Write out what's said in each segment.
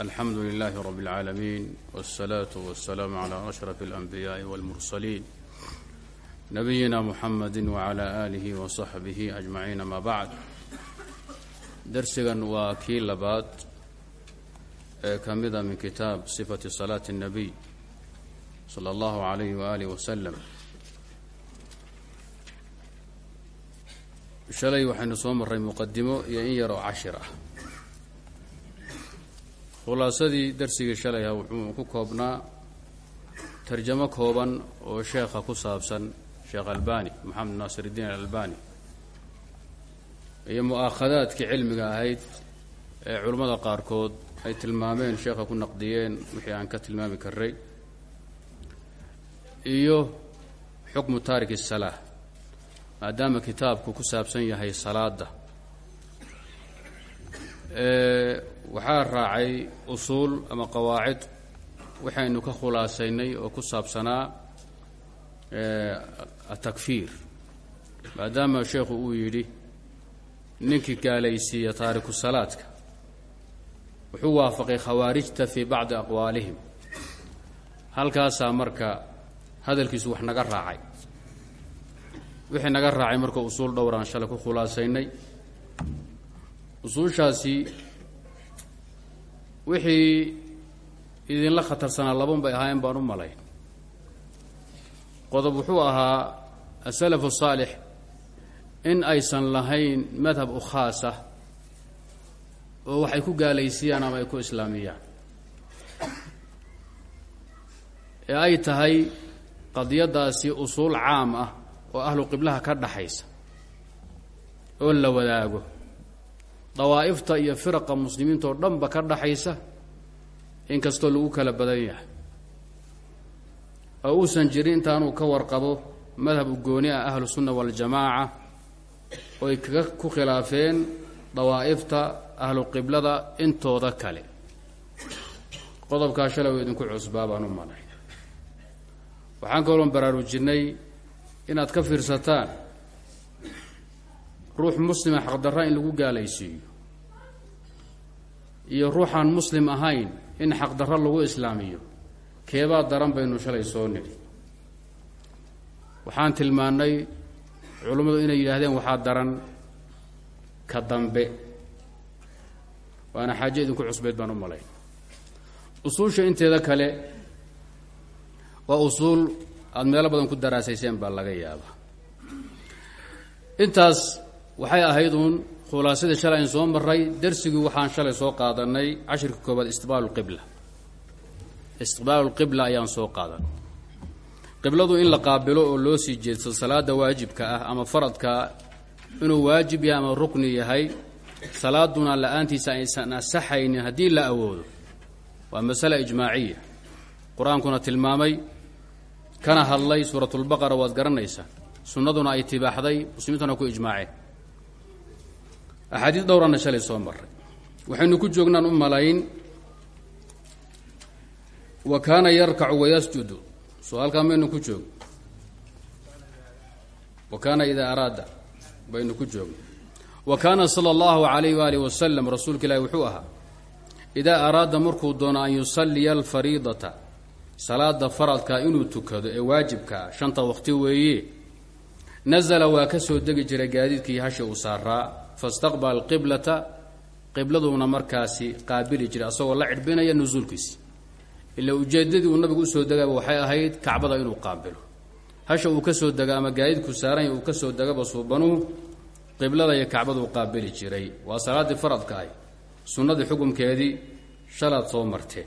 الحمد لله رب العالمين والصلاة والسلام على أشرف الأنبياء والمرسلين نبينا محمد وعلى آله وصحبه أجمعين ما بعد درسgan waa kii labaad ee ka mida min kitaab صفة صلاة النبي صلى الله عليه وآله وسلم shalay waxaynu soo maray muqadimo iyo in yaroo cashir ah khulaasadii darsigii shalayha wuxuu ku koobnaa tarjamo kooban oo sheekha ku saabsan sheekh albani maxamed naasir iddiin alalbani iyo mu'aakhadaadkii cilmiga ahayd ee culimmada qaarkood ay tilmaameen sheekha ku naqdiyeen wixii aan ka tilmaami karay iyo xukmu taarik الsalaa maadaama kitaabku ku saabsan yahay salaada waxaa raacay usuul ama qawaacid waxaynu ka khulaasaynay oo ku saabsanaa atakfiir. Maadaama sheekhu uu yidhi ninkii gaalaysiiya taariku salaadka wuxuu waafaqay khawaarijta fii bacdi aqwaalihim. Halkaasaa marka hadalkiisu wax naga raacay. Wixii naga raacay marka usuul dhowraan shalay ku khulaasaynay usuushaasi wixii idinla khatarsanaa laban bay ahaayeen baan u malayn. Qodob wuxuu ahaa asalafu saalix in aysan lahayn madhab u khaas ah oo waxay ku gaalaysiiyaan ama ay ku islaamiyaan. Ee ay tahay qadiyaddaasi usuul caam ah oo ahlu qiblaha ka dhaxaysa oo la wadaago dawaa'ifta iyo firaqa muslimiinta oo dhanba ka dhaxaysa inkastoo lagu kala badan yahay. Oo uusan jirin intaanuu ka warqabo madhab u gooni ah ahlu sunna waljamaaca oy kaga ku khilaafeen dawaa'ifta ahlu qiblada intooda kale. Qodobkaa shalay oo idinku cusbaa baan u malay waxaan kaloon baraarujinnay inaad ka fiirsataan ruux muslima xaqdarra in lagu gaalaysiiyo. Iyo ruuxaan muslim ahayn in xaqdarro lagu islaamiyo. Keebaa daran baynu shalay soo nidhi. Waxaan tilmaannay culummadu inay yidhaahdeen waxaa daran ka dambe. Waana xaajo idinku cusbeyd baan u malayn. Usuusha inteeda kale waa usuul aada meelo badan ku daraasayseen baa laga yaabaa. Intaas waxay ahayd uun khulaasadii shalay ayn soo maray darsigii waxaan shalay soo qaadanay cashirka koobaad istiqbaalu lqibla istiqbaalu lqibla ayaan soo qaadan qibladu in la qaabilo oo loo sii jeedsado salaada waajibka ah ama faradka inuu waajib yahay ama rukni yahay salaaduna la'aantiisa aysan asaxaynin haddii la awoodo. Waa masala ijmaaciya qur'aankuna tilmaamay kana hadlay suuratulbaqara waad garanaysaa. Sunnaduna ay tibaaxday muslimiintuna ku ijmaaceen axaadiis dhowranna shalay soo maray waxaynu ku joognaan u malayn wa kaana yarkacu wayasjudu soo halkaa maynu ku joog. Wa kaana idaa araada baynu ku joogno wa kaana sala allahu calayh waaalih wasalam rasuulka ilaahi wuxuu ahaa idaa araada markuu doono an yusalliya alfariidata salaada faradka inuu tukado ee waajibka shanta waqti weeye nasala waa ka soo degi jiray gaadiidkii hasha uu saaraa fastaqbala alqiblata qibladuna markaasi qaabili jiray asagoo la cidhbinaya nusuulkiisi ila ujeedadii uu nabigu u soo degaba waxay ahayd kacbada inuu qaabilo. Hasha uu ka soo dega ama gaadiidku saaranya uu ka soo degaba suubanuhu qiblada iyo kacbaduu qaabili jiray. Waa salaaddii faradka ahy sunnadii xukumkeedii shalaad soo marteen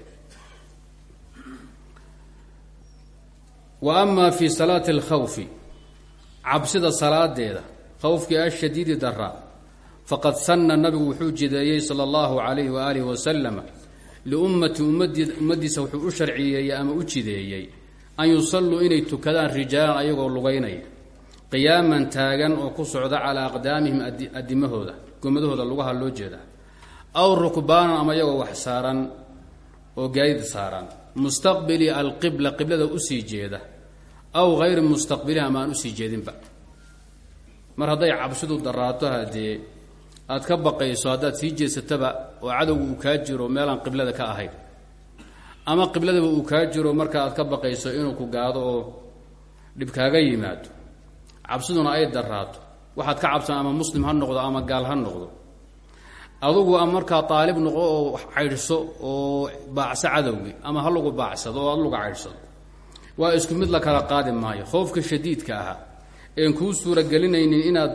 wa ama fii salaati alkhawfi cabsida salaadeeda khawfkii ashadiidi daraa faqad sanna nabigu wuxuu jideeyey sala allahu calayhi waaalihi wasalama liummati ummaddiisa wuxuu u sharciyeeyey ama u jideeyey an yusalluu inay tukadaan rijaalan ayagoo lugaynaya qiyaaman taagan oo ku socda calaa aqdaamihim adimahooda gomadahooda lugaha loo jeeda aw rukbaanan ama iyagoo wax saaran oo gaadid saaran mustaqbili alqibla qiblada u sii jeeda aw hayri mustaqbiliha ama aan u sii jeedinba. Mar hadday cabsidu daraato haddee aad ka baqayso haddaad sii jeesataba oo cadowga uu kaa jiro meelaan qiblada ka ahayn. Ama qibladaba uu kaa jiro marka aad ka baqayso inuu ku gaado oo dhib kaaga yimaado. Cabsiduna ay daraato waxaad ka cabsan ama muslim ha noqdo ama gaal ha noqdo. Adugu ama markaa aalib noqo oo caydhso oo baacso cadowgii ama ha lagu baacsado oo ad lagu caydhsado. Waa isku mid la kala qaadi maayo. Khoofka shadiidka ahaa een kuu suuragelinaynin inaad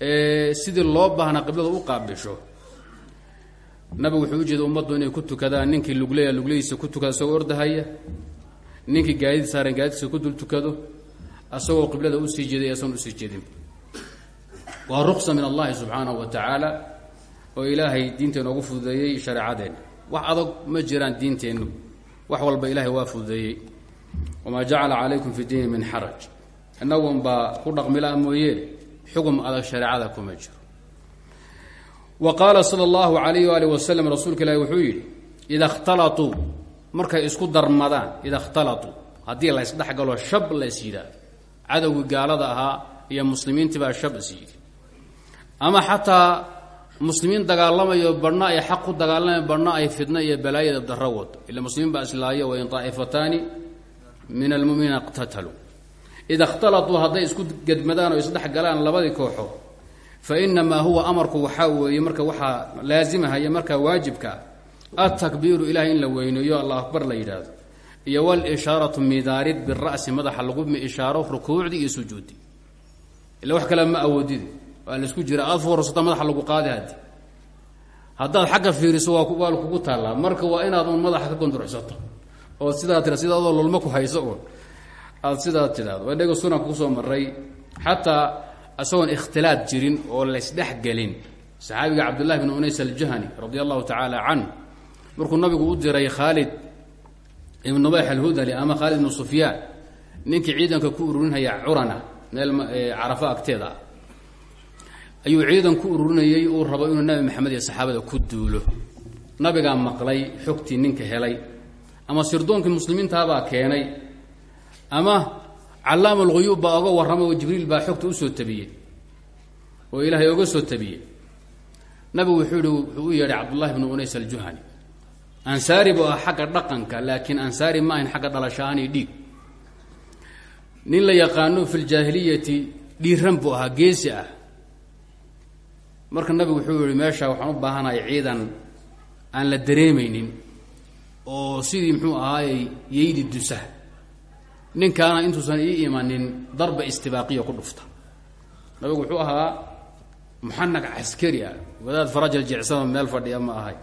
sidii loo baahnaa qiblada u qaabisho. Nabigu wuxuu ujeeda ummaddu inay ku tukadaan ninkii lugleya luglehiisa ku tukada isagoo ordahaya ninkii gaadid saaran gaadidkiisa ku dul tukado asagoo qiblada u sii jeeday asagon u sii jeedin. Waa ruksa min allahi subxaanahu wa tacaala oo ilaahay diinta inoogu fududeeyey shareecadeenna wax adag ma jiraan diinteennu. Wax walba ilaahay waa fududeeyey. Wamaa jacala calaykum fi diini min xaraj. Inagun baa ku dhaqmilaa mooye xugum adag shareecada kuma jiro. Wa qaala sala allahu alayh waali wasalam rasuulka ilaahi wuxuu yidhi ida ikhtalatuu markay isku darmadaan ida ikhtalatuu haddii la ysdhexgalo shab lays yidhaah cadowgii gaalada ahaa iyo muslimiintii baa shab is yidhi. Ama xataa muslimiin dagaalamayo badhna ay xaq ku dagaalamayo badhna ay fidna iyo balaayada daro wado. Ila muslimiin baa islaayo wain daa'ifataani min almuminiina iqtataluu ida ikhtalatuu hadday isku gedmadaan oo isdhex galaan labadii kooxood fa inamaa huwa amarku waxaa weeye marka waxaa laazimahaya markaa waajibka altakbiiru ilahay in la weyneeyo allah akbar la yidhaahdo iyo walishaaratu midaarid bira'si madaxa lagu ishaaro rukuucdii iyo sujuudi ila wax kale ma awoodidi waa la isku jira aad foorasata madaxa lagu qaadi hadi haddaad fiiriso waa kugu taallaa marka waa inaad un madaxa ka gondurcsato oo sidaa tira sida adoo lulma ku hayso un aad sidaa tidhahdo inaga sunanka ku soo maray xataa isagoon ikhtilaad jirin oo laysdhex gelin. Saxaabiga cabdullahi bn unays aljahani radi allahu tacaala canhu markuu nabigu u diray khaalid ibn nubayx alhudali ama khaalid ibnu sufyaan ninkii ciidanka ku ururinhaya curana meel carafa agteeda ayuu ciidan ku ururinayey uu rabo inuu nabi maxamed iyo saxaabada ku duulo. Nabigaa maqlay xogtii ninka helay ama sirdoonkii muslimiintaabaa keenay ama callaam alghuyuub baa oga warramay oo jibriil baa xogta u soo tabiyey oo ilaahay oga soo tabiyey. Nabigu wuxuu yihi wuxuu u yeedhay cabdullahi bnu unays aljuhani ansaari buu ah xagga dhaqanka laakiin ansaari ma ahayn xagga dhalashaani dhiig. Nin la yaqaano fi ljaahiliyati dhiiran buu ahaa geesi ah. Marka nabigu wuxuu yihi meesha waxaan u baahanahay ciidan aan la dareemaynin oo sidii muxuu ahaayey yeydi dusa ninkaana intuusan ii imanin darba istibaaqiya ku dhufta. Nabigu wuxuu ahaa muxanag caskari ah wadaad farajal jecsama meel fadhiya ma ahay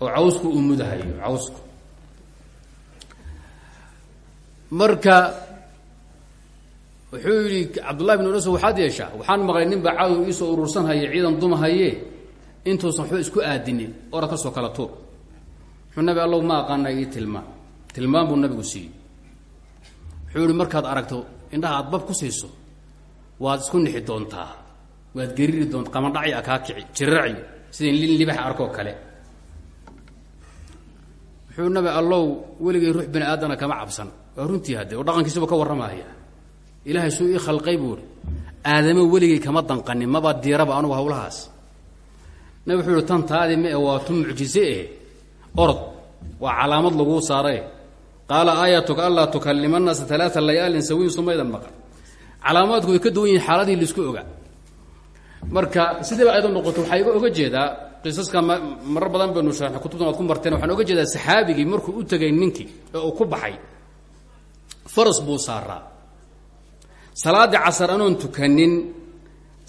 oo cawsku uu mudahayo cawsku. Marka wuxuu yidhi cabdullahi bn unas waxaad yeeshaa? Waxaan maqlay nin baa cadow iisoo urursanhaye ciidan dumahaye intuusan waxba isku aadinin orad ka soo kala tuur. Wuxuu nabi ma aqaana ii tilmaan buu nabigu siiyey wuxuu yihi markaad aragto indhaha aad bab ku siiso waad isku nixi doontaa. Waad geriri doonta qamandhacya kaa kici jirarci sidai lin libax arkoo kale. Wuxuu nabi allow weligay ruux bini aadana kama cabsan. Waa runtii hadde oo dhaqankiisuba ka warramaya ilaahay suu ii khalqay buuri aadamo weligay kama danqanin maba diiraba anugu hawlahaas. Nabi wuxuu yihi tan taadi ma waa tu mucjize eh orod waa calaamad laguu saaray qaala aayatuka anlaa tukalima naasa alaaa layaalin sawiin sumaydan maqan. Calaamaadku way ka duwan yihiin xaaladii la isku ogaa. Marka sidiiba ayado noqoto waxaa iga oga jeedaa qisaska marar badan baynu sharxnay kutubtan waad ku marteen waxaan oga jeedaa saxaabigii markuu u tegay ninkii ee uu ku baxay faras buu saaraa. Salaaddii casar anoon tukanin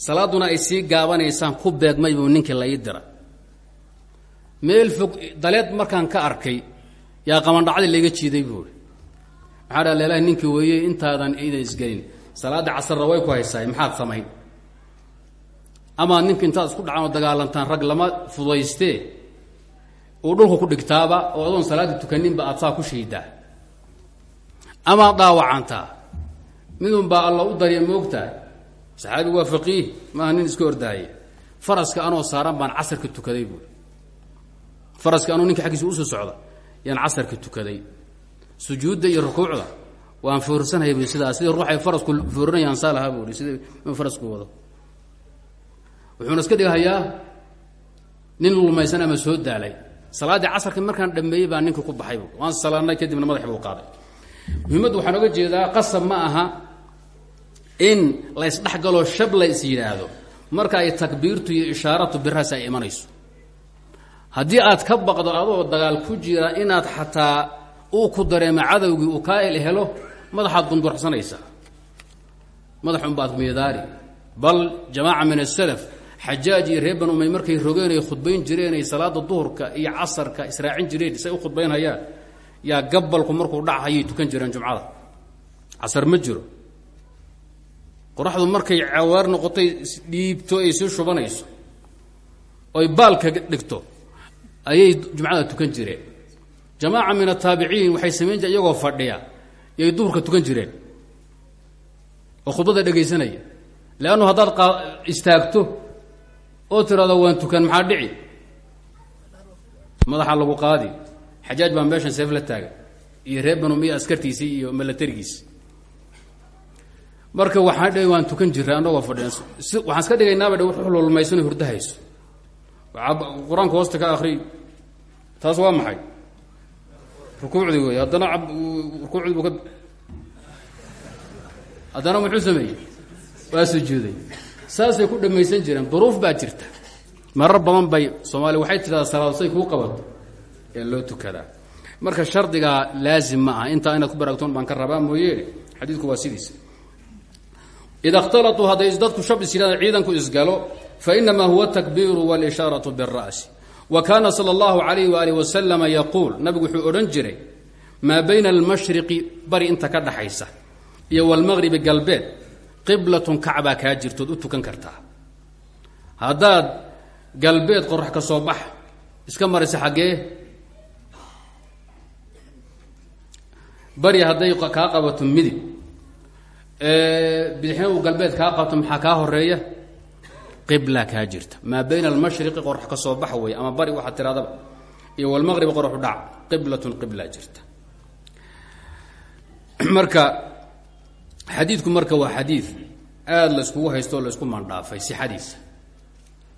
salaadduna ay sii gaabanaysaan ku beegmay buu ninkii la ii dira. Daleed markaan ka arkay yaa qamandhacdi layga jiiday buuri maxaa dha leelahay ninkii weeye intaadan iidan isgelin. Salaadda casarna way ku haysaay maxaad samayn? Amaad ninka intaad isku dhacaan oo dagaalantaan rag lama fudaystee? Uu dhulka ku dhigtaaba oo adoon salaaddii tukaninba aad saa ku shaydaa amaad dhaawacantaa. Midun baa alla u darya moogtahay. Saxaabigu waa faqiih maaha nin iska ordaaye. Faraska anoo saaran baan casarka tukaday buuri faraska anuu ninka xaggiisa u soo socda yaan casarka tukaday. Sujuudda iyo rukuucda waan foorsanhay bu sidaas sidii ruux ay farasku foorinayaan saa lahaa buui sidii farasku wado. Wuxuuna iska dhigahayaa nin lulmaysan ama soo daalay. Salaaddii casarka markaan dhameeyey baa ninka ku baxaybu waan salaanay kadibna madax buu qaaday. Muhiimaddu waxaan oga jeedaa qasab ma aha in la ysdhexgaloo shab la is yidhaahdo. Marka ay takbiirtu iyo ishaaratu biraas ay imanayso haddii aad ka baqdo adoo dagaal ku jira inaad xataa uu ku dareemo cadowgii uu kaa el helo madaxaad qundurxsanaysaa madaxun baad miidaari. Bal jamaaca min asalaf xajaaj iyo reer umay markay rogeen ay khudbayn jireen ay salaada duhurka iyo casarka israacin jireen say u khudbaynhayaan yaa gabalku markuu dhachayay tukan jireen jumcada. Casar ma qoraxdu markay cawaar noqotay dhiibto ay sii shubanayso oy baalka dhigto ayay jumcada tukan jireen. Jamaaca min ataabiciin waxay samayn jireen iyagoo fadhiya yay duhurka tukan jireen. Oo khudbada dhegaysanaya. Leannu haddaad istaagto oo tiraado waan tukan maxaa dhici? Madaxa lagu qaadi. Xajaaj baa meeshan seef la taagan iyo reer banumiya askartiisii iyo milatarigiisi marka waxaan dhe waan tukan jiray annagoo fadhiya. Waxaan iska dhigaynaaba dhe wuxuu lulmaysano hurdahayso qur'aanka hoosta ka akriy taas waa maxay? Rukuucdii wey haddana rukuucdii buu ka haddana muxuu sameeyey? Waa sujuuday. Saasay ku dhammaysan jireen. Duruuf baa jirta. Marar badan bay soomaaliya waxay tidhahdaa salaad say kuu qabato ee loo tukadaa. Marka shardigaa laazim ma aha. Intaa inaad ku baraagtoon baan ka rabaa mooye. Xadiidku waa sidiisa. Ida اhtalaطuu hadday dadku shab is yidhahdaan ciidanku isgalo fainama huwa takbiiru walishaarau bira'si wa kaana sal allahu alayh waalih wasalama yaquul nabigu wuxuu odhan jiray maa bayna almashriqi bari inta ka dhaxaysa iyo wlmaqhribi galbeed qiblatun kacbaa kaa jirtood u tukan kartaa haddaad galbeed qorax ka soo bax iska maraysa xaggee bari hadday kaa qabato midib bidixna galbeed kaa qabto maxaa kaa horreeya qibla kaa jirta. Maa bayna almashriqi qorax ka soo bax wey ama bari waxaad tirahdaba iyo walmaqribi qoraxu dhac qiblatun qibla jirta. Marka xadiidku marka waa xadiid aada la iskugu haysto la isku mandhaafay sixadiisa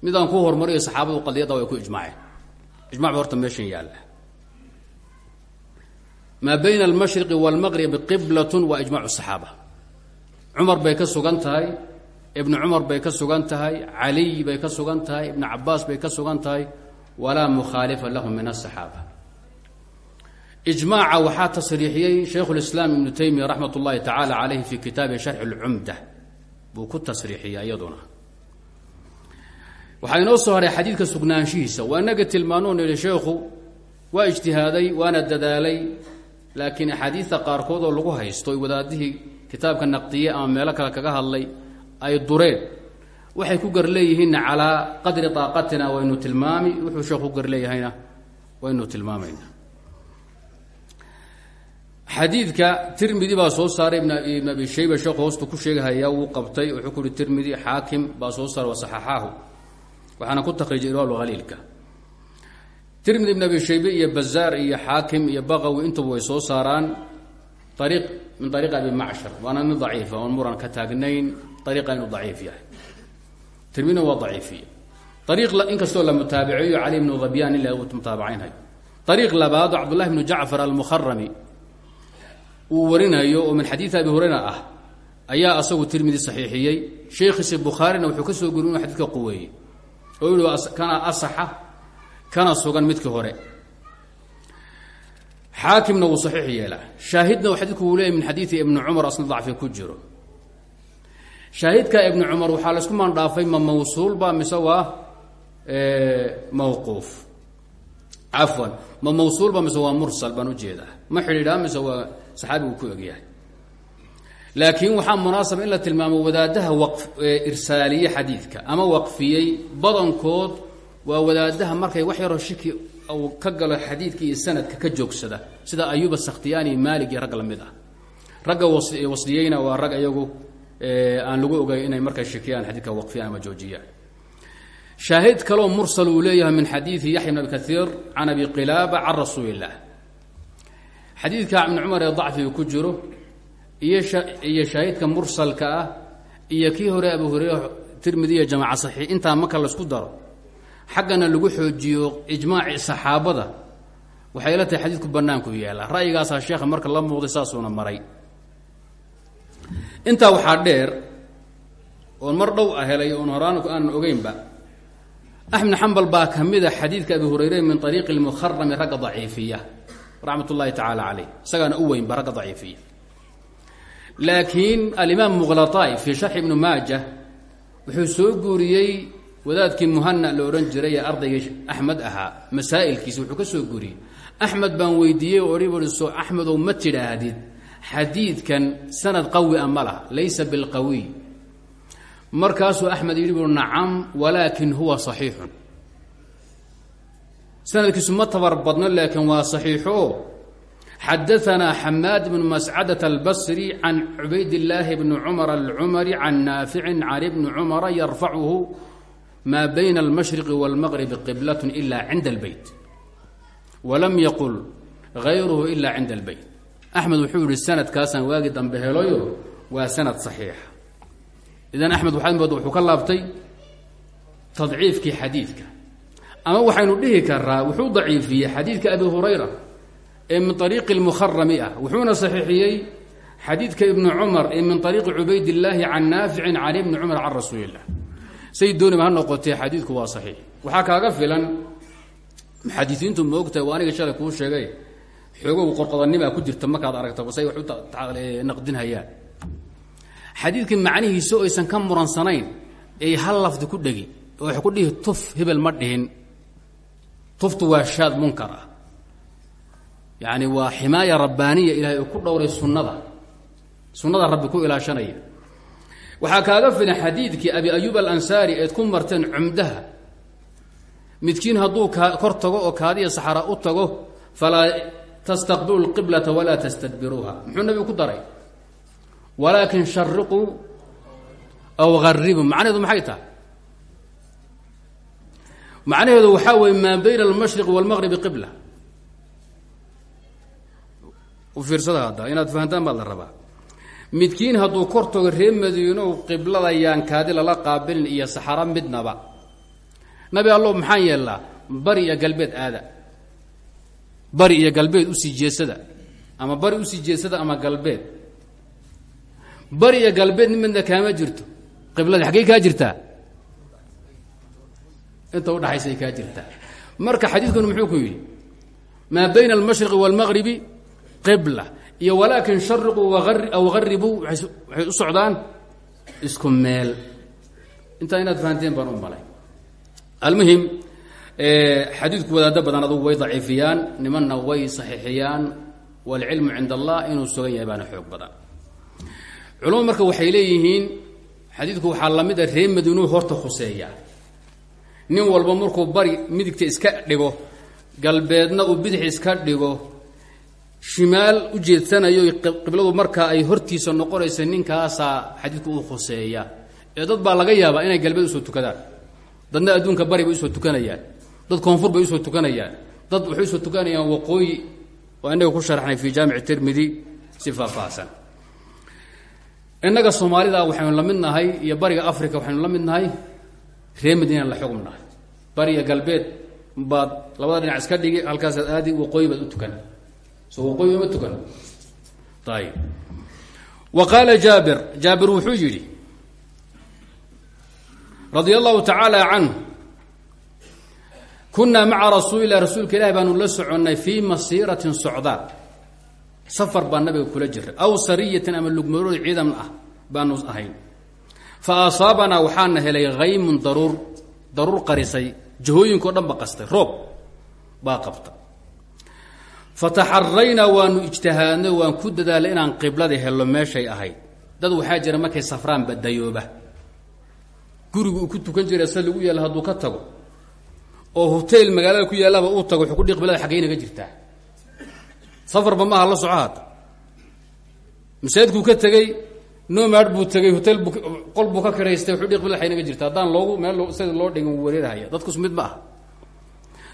midaan ku horumariyo saxaabadu qadiyadda way ku ijmaaceen. Ijmac horta meeshan yaalla. Maa bayna almashriqi wاlmaqribi qiblatun waa ijmacu saxaaba. Cumar bay ka sugan tahay ibnu cumar bay ka sugan tahay caliy bay ka sugan tahay ibnu cabaas bay ka sugan tahay walaa mukhaalifa lahu min asaxaaba ijmaaca waxaa tasriixiyey shaykhu lislaam ibnu taymiya raxmat ullahi tacaala caleyhi fi kitaabi sharxi اlcumda buu ku tasriixiyey iyaduna. Waxaa inoo soo haray xadiidka sugnaanshihiisa. Waa inaga tilmaanoo nihi sheekhu waa ijtihaaday waana dadaalay laakiin axaadiidta qaarkood oo lagu haysto wadaadihii kitaabka naqdiye ama meelo kale kaga hadlay ay dureen. Waxay ku gar leeyihiinna calaa qadri daaqatina waynu tilmaami wuxuu sheekhu ku gar leeyahayna tilmaamayna xadiidka tirmidi baa soo saaray ibn abi shayba sheekhu hoostu ku sheegahaya wuu qabtay wuxuu ku uhi tirmidi xaakim soo saaray wasaxaxaahu waxaana ku takriijay irwaal haliilka ibn abi shaybe iyo bazaar iyo xaakim iyo baqawi intuba way soo saaraan. Ariiq min ariiq abi macshar waana mid daciifa oon muran ka taagnayn ariiqa inuu daciif yahay tirmidina waa daciifiye ariiq inkastoo la mutaabiceeyo cali bnu dhabyaan ila uu mutaabacaynhayo ariiq labaado cabdullahi bnu jacfar almukharami uu warinayo oo min xadiidi abi hurayra ah ayaa asagu tirmidi saxiixiyey sheekhiisi bukhaarina wuxuu ka soo guri inuu xadidka quweeyey oo yihi kana asaxa kana sugan midkii hore xaakimna wuu saxiix yeelaa shaahidna xadiidku wuu leeyay min xadiidi ibni cumar asna dacfi ku jiro shaahidka ibni cumar waxaa la isku maandhaafay ma mawsuulba mise waa mawquuf. Cafwan. Ma mawsuulba mise waa mursal baan u jeedaa ma xidhiidhaa mise waa saxaabigu ku egyahay laakiin waxaa munaasaba in la tilmaamo wadaadaha irsaaliye xadiidka ama waqfiyey badankood waa wadaadaha markay wax yaroo shiki uu ka galo xadiidka iyo sanadka ka joogsada. Sida ayuba sakhtiyaani maalig iyo rag la mid ah. Ragga wasliyeyna waa rag iyagu aan lagu ogay inay markay shikiyaan xadiidka waqfiyaan ama joojiyaan shaahid kaloo mursal uu leeyahay min xadiidi yaxya bn abi kaiir can abi qilaaba can rasuuli illah xadiidka ibni ee dacfiga ku jiro iyo iyo shaahidka mursalka ah iyo kii hore abu hureyre tirmidi iyo jamaaca saxiix intaa marka la isku daro xaggana lagu xoojiyo ijmaaci saxaabada waxay la tahay xadiidku bannaanku yaalla ra'yigaasaa sheekha marka la muuqday saasuuna maray intaa waxaa dheer oon mar dhow a helay oon horaan aanan ogeynba axmed xambal baa ka mida xadiidka abi hurayre min ariiqi lmukharami ragga daciifiya raxmat ullaahi tacaala caleyh isagaana u weynba ragga daciifiya. Laakiin alimaam muqlaطa'i fii sharxi ibnu maaja wuxuu soo guuriyey wadaadkii muhana la odhan jiray ee ardaygii axmed ahaa masaa'ilkiisa wuxuu ka soo guuriyey. Axmed baan weydiiyey oo odhi bui so axmedow ma tidhaahdid xadiidkan sanad qawi a ma laha laysa bilqawiy markaasuu axmed yidhi bui nacam walaakin huwa saxiixun sanadkiisu ma tabar badno laakiin waa saxiixo xadaanaa xamaad bnu mascadat albasri can cubayd illaahi bni cumar alcumari can naaficin can ibni cumara yarfacuhu maa bayna almashriqi wاlmaqribi qiblat ila cinda اlbeyt walam yaqul gayruhu ila cinda اlbeyt axmed wuxuu yihi sanadkaasaan waagi dambe helayo waa sanad saxiixa idan axmed waxaad mooda wuxuu ka laabtay tadciifkii xadiidka ama waxaynu dhihi karaa wuxuu daciifiyey xadiidka abi hurayra ee min ariiqi اlmukharami ah wuxuuna saxiixiyey xadiidka ibni cumar ee min ariiqi cubayd illaahi can naaficin can ibni cumar can rasuuli illah say dooniba ha noqotee xadiidku waa saxiix waxaa kaaga filan muxadisiintu ma ogtahay waa aniga shalay kuu sheegay xoogow qorqodanimaa ku jirta markaad aragta say wax naqdinhayaan xadiidka macnihiisa oo aysan ka muransanayn ay hal lafdi ku dhegi oo wax ku dhihi tuf hebel ma dhihin. Tuftu waa shaad munkar ah. Waa ximaaya rabbaaniya ilaahay uu ku dhowray sunnada sunnada rabbi ku ilaashanaya. Waxaa kaaga filan xadiidkii abi ayuub alansaari eed ku marteen cumdaha. Midkiin hadduu kor tago oo kaadiya saxara u tago falaa tastaqbilu lqiblata walaa tastadbiruuha muxuu nabigu ku daray walaakin shariquu aw haribuu macnaheedu maxay tahay macnaheedu waxaa weeye maa bayna almashriqi wاlmaqribi qibla fiirsada hadda inaad fahantaan baad la rabaa midkiin hadduu kor tago reer madiinow qiblada yaan kaadi lala qaabilin iyo saxaro midnaba nabi allow maxaan yeelnaa bari iyo galbeed aada bari iyo galbeed u sii jeesada ama bari u sii jeesada ama galbeed. Bari iyo galbeed nin midna jirto qiblada xaggey kaa jirtaa? Inta udhaxaysay kaa jirtaa marka xadiidkunu muxuu ku yidhi maa bayna almashriqi wاlmaqribi qibla iyo walaakin shariquu aw haribuu waxay u socdaan isku meel. Intaa inaad fahanteen baan u malay almuhim xadiidku wadaado badan adugu way daciifiyaan nimanna way saxiixiyaan. Waalcilmu cinda allah inuu sugan yahay baana xoog badan. Culamadu marka waxay leeyihiin xadiidku waxaa la mid a ree madiinuu horta khuseeya. Nin walba markuu bari midigta iska dhigo galbeedna uu bidix iska dhigo shimaal u jeedsanayo qibladu markaa ay hortiisa noqonaysa ninkaasaa xadiidku uu khuseeya. Ee dad baa laga yaabaa inay galbeed u soo tukadaan. Dadna adduunka bari bay u soo tukanayaan dad koonfur bay u soo tukanayaan. Dad waxay u soo tukanayaan waqooyi oo innaga ku sharaxnay fii jaamici tirmidi si faahfaahsan. Innaga soomaalida waxaynu la mid iyo bariga africa waxaynu la mid nahay ree madiinaan la xugum bariga galbeed baad labada dhinac iska dhigi halkaasaad aadi waqooyi baad u tukan. So waqooyi uma tukan. Ayib wa qaala jaabir jaabir wuxuu yidhi radia allahu kunaa maca rasuuli lah rasuulka ilahi baanu la soconnay fii masiiratin socdaal safar baa nabiga kula jiray. Aw sariyatin ama lugmarood ciidan ah baanu ahayn. Fa asaabanaa waxaana helay haymun daruur daruur qarisay. Jahooyinko dhan ba qastay. Roob baa qabta. Fataxaraynaa waanu ijtihaadnay waan ku dadaalay inaan qiblada hello meeshay ahayd. Dad waxaa jira markay safraan badayooba gurigu ku tukan jiray se lagu yaalla hadduu ka tago oo hoteel magaalada ku yaallaba uu tago wuxuu kudhi qiblada xaggey naga jirtaa. Safarba maaha la soco hadda masaajidkuu ka tegey nomad buu tegey hotel bu qol buu ka kiraystay wuxuu dhi qiblada xay naga jirta haddaan loogu meel sida loo dhigin wuu wareerahaya. Dadkus mid ma ah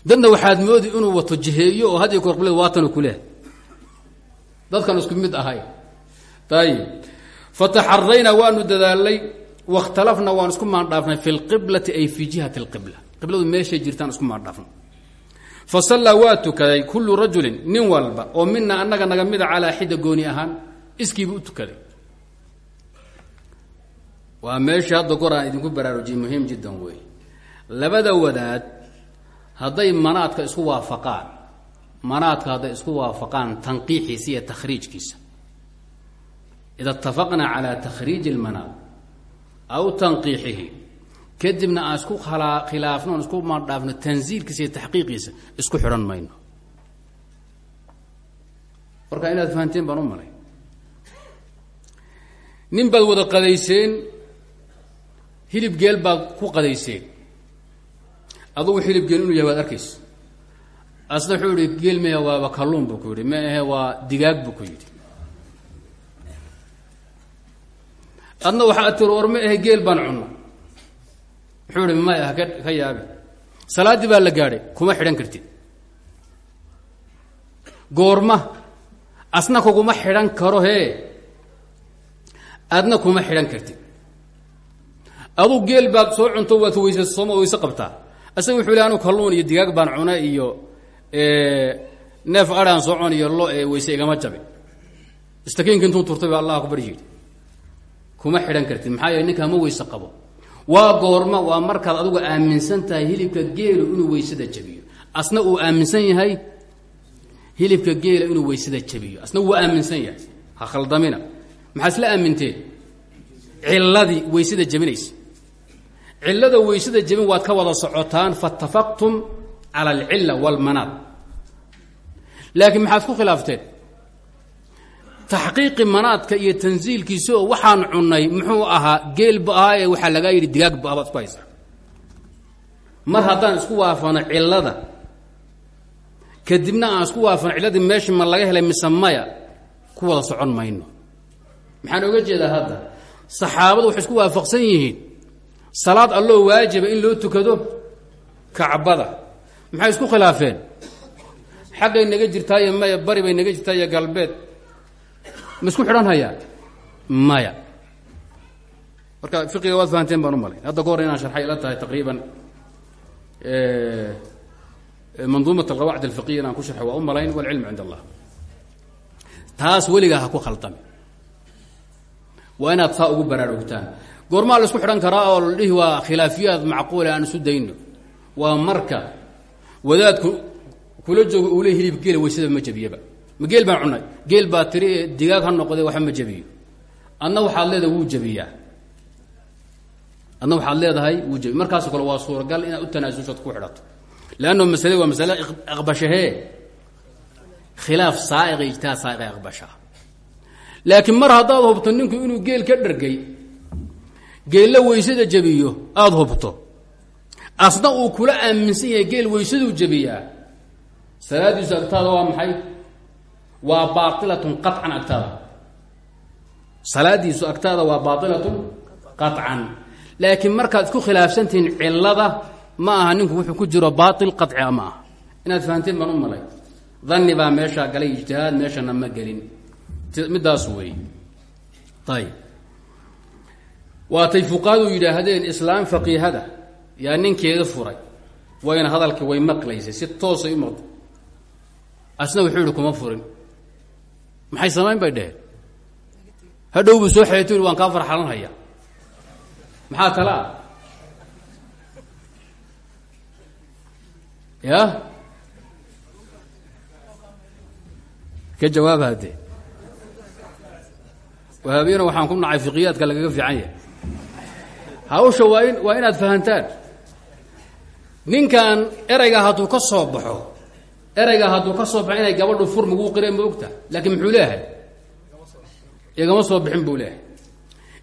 dadna waxaad moodi inuu wato jiheeyo oo had iyo koor qiblada waatanu kuleh dadkan isku mid ahay. Ayib fataxaraynaa waanu dadaalay wakhtalafna waan isku maandhaafnay fi lqiblati ay fii jihati اlqibla qibladu meeshay jirtaan isku maandhaafnay fa sallaa waa tukaday kullu rajulin nin walba oo mina annaga naga mida calaa xida gooni ahaan iskiibu u tukaday. Waa meeshii hadda aan idinku baraarujiyey muhiim jiddan wey labada wadaad hadday manaadka isku waafaqaan manaadka hadday isku waafaqaan tanqiixiisa iyo takhriijkiisa. Ida itafaqnaa calaa takhriiji اlmanaad aw tanqiixihi kadibna aan isku khilaafno on isku madhaafno tansiilkiisa iyo taxqiiqiisa isku xidhan mayno. Markaa inaad fahanteen baan u malay. Nin baad wada qadayseen hilib geel baad ku qadayseen. Adugu hilib geel inuu yahay waad arkaysa asna wuxuu yihi geel maya waaba kalluun buu ku yidhi. Ma ahe waa digaag buu ku yidhi. Adna waxaa tiri war ma ahe geel baan cunno wuxuu ihi maya haka ka yaabi. Salaaddii baa la gaadhay kuma xidhan kartid. Goorma asna kuguma xidhan karo hee. Adna kuma xidhan kartid. Aduu geel baad soo cunto waad weysa sooma weyse qabtaa. Isaga wuxuu le anu kalluun iyo digaag baan cuna iyo neef adhaan soo con iyo lo ee weyse igama jabi. Istakiinka intuu turtay ba allah akbar yidhi. Kuma xidhan kartid. Maxaa yeele ninkaa ma weyse qabo waa goorma waa markaad adigu aaminsan tahay hilibka geelu inuu weysada jabiyo. Asna uu aaminsan yahay hilibka geela inuu weysada jabiyo. Asna wuu aaminsan yahay. Ha khaldamina. Maxaa isla aaminteen ciladii weysada jabinaysa. Cilada weysada jabin waad ka wada socotaan faatafaqtum cala alcila walmanaad laakiin maxaad ku khilaafteen taxqiiqi manaadka iyo tansiilkiisa waxaan cunnay muxuu ahaa geel bu ahaa ee waxaa lagaa yidhi digaag bu abaad isku haysaa mar haddaan isku waafano cilada kadibna aan isku waafano cilladii meesha ma laga helay mise maya ku wada socon mayno maxaan oga jeedaa hadda saxaabadu waxay isku waafaqsan yihiin salaad alloo waajiba in loo tukado kacbada maxay isku khilaafeen xaggay naga jirtaayo maya bari bay naga jirtaayo galbeed ma isku xidhan hayaan maya. Marka fiqiga waad fahanteen baan u malay. Hadda ka hor inaan sharxay ila tahay taqriiban manduumat alqawaacid alfiqiya inaan ku sharxay waa u malayn walcilmu cind allah. Taas weligaa ha ku khaldami waa inaad saa ugu baraarugtaan. Goormaa la isku xidhan karaa oo la dhihi waa khilaafiyaad macquule aan isu dayno. Waa marka wadaadku kula joogo uu le hilib geela weysada ma jabiyaba ma geel baan cunay? Geel baa tiri digaag ha noqde waxba ma jabiyo. Adna waxaad leedahay wuu jabiyaa. Adna waxaad leedahay wuu jabiy markaasoo kale waa suuragal inaad u tanaasushood ku xidhato. Leanno masale waa masale aqbashahee khilaaf saaiqa ijtihaad saaiqa aqbashaa laakiin mar haddaad hubto ninku inuu geel ka dhargay geella weysada jabiyo aada hubto. Asna uu kula aaminsan yahay geel weysaduu jabiyaa. Salaadiisu agtaada waa maxay waa baailatun qacan agtaada. Salaadiisu agtaada waa baailatun qacan laakiin markaad isku khilaafsantihiin cilada ma aha ninku wuxuu ku jiro baail qacia ma aha inaad fahanteen baan u malay. Dani baa meeshaa galay ijtihaad meeshana ma gelin. Midaas wey ayb waatay fuqahadu yidhaahdeen islaam faqiihada yaa ninkeeda furay wayna hadalkii way maqlaysay si toosay u maqda asna wuxuu kuma furin maxay samayn bay dheheen? Hadhow buu soo xeeto waan kaa farxalanhaya. Maxaa tala ah ya? Ka jawaaba haddee wahaabiyana waxaan ku nacay fiqiyaadka lagaga fiican yahay. Hawsha waa in waa inaad fahantaan. Ninkan ereyga hadduu ka soo baxo ereyga hadduu ka soo baxo inay gabadhu furmiguu qireen ma ogta laakiin muxuu leeyahay? Igama soo bixin buu leeyahay.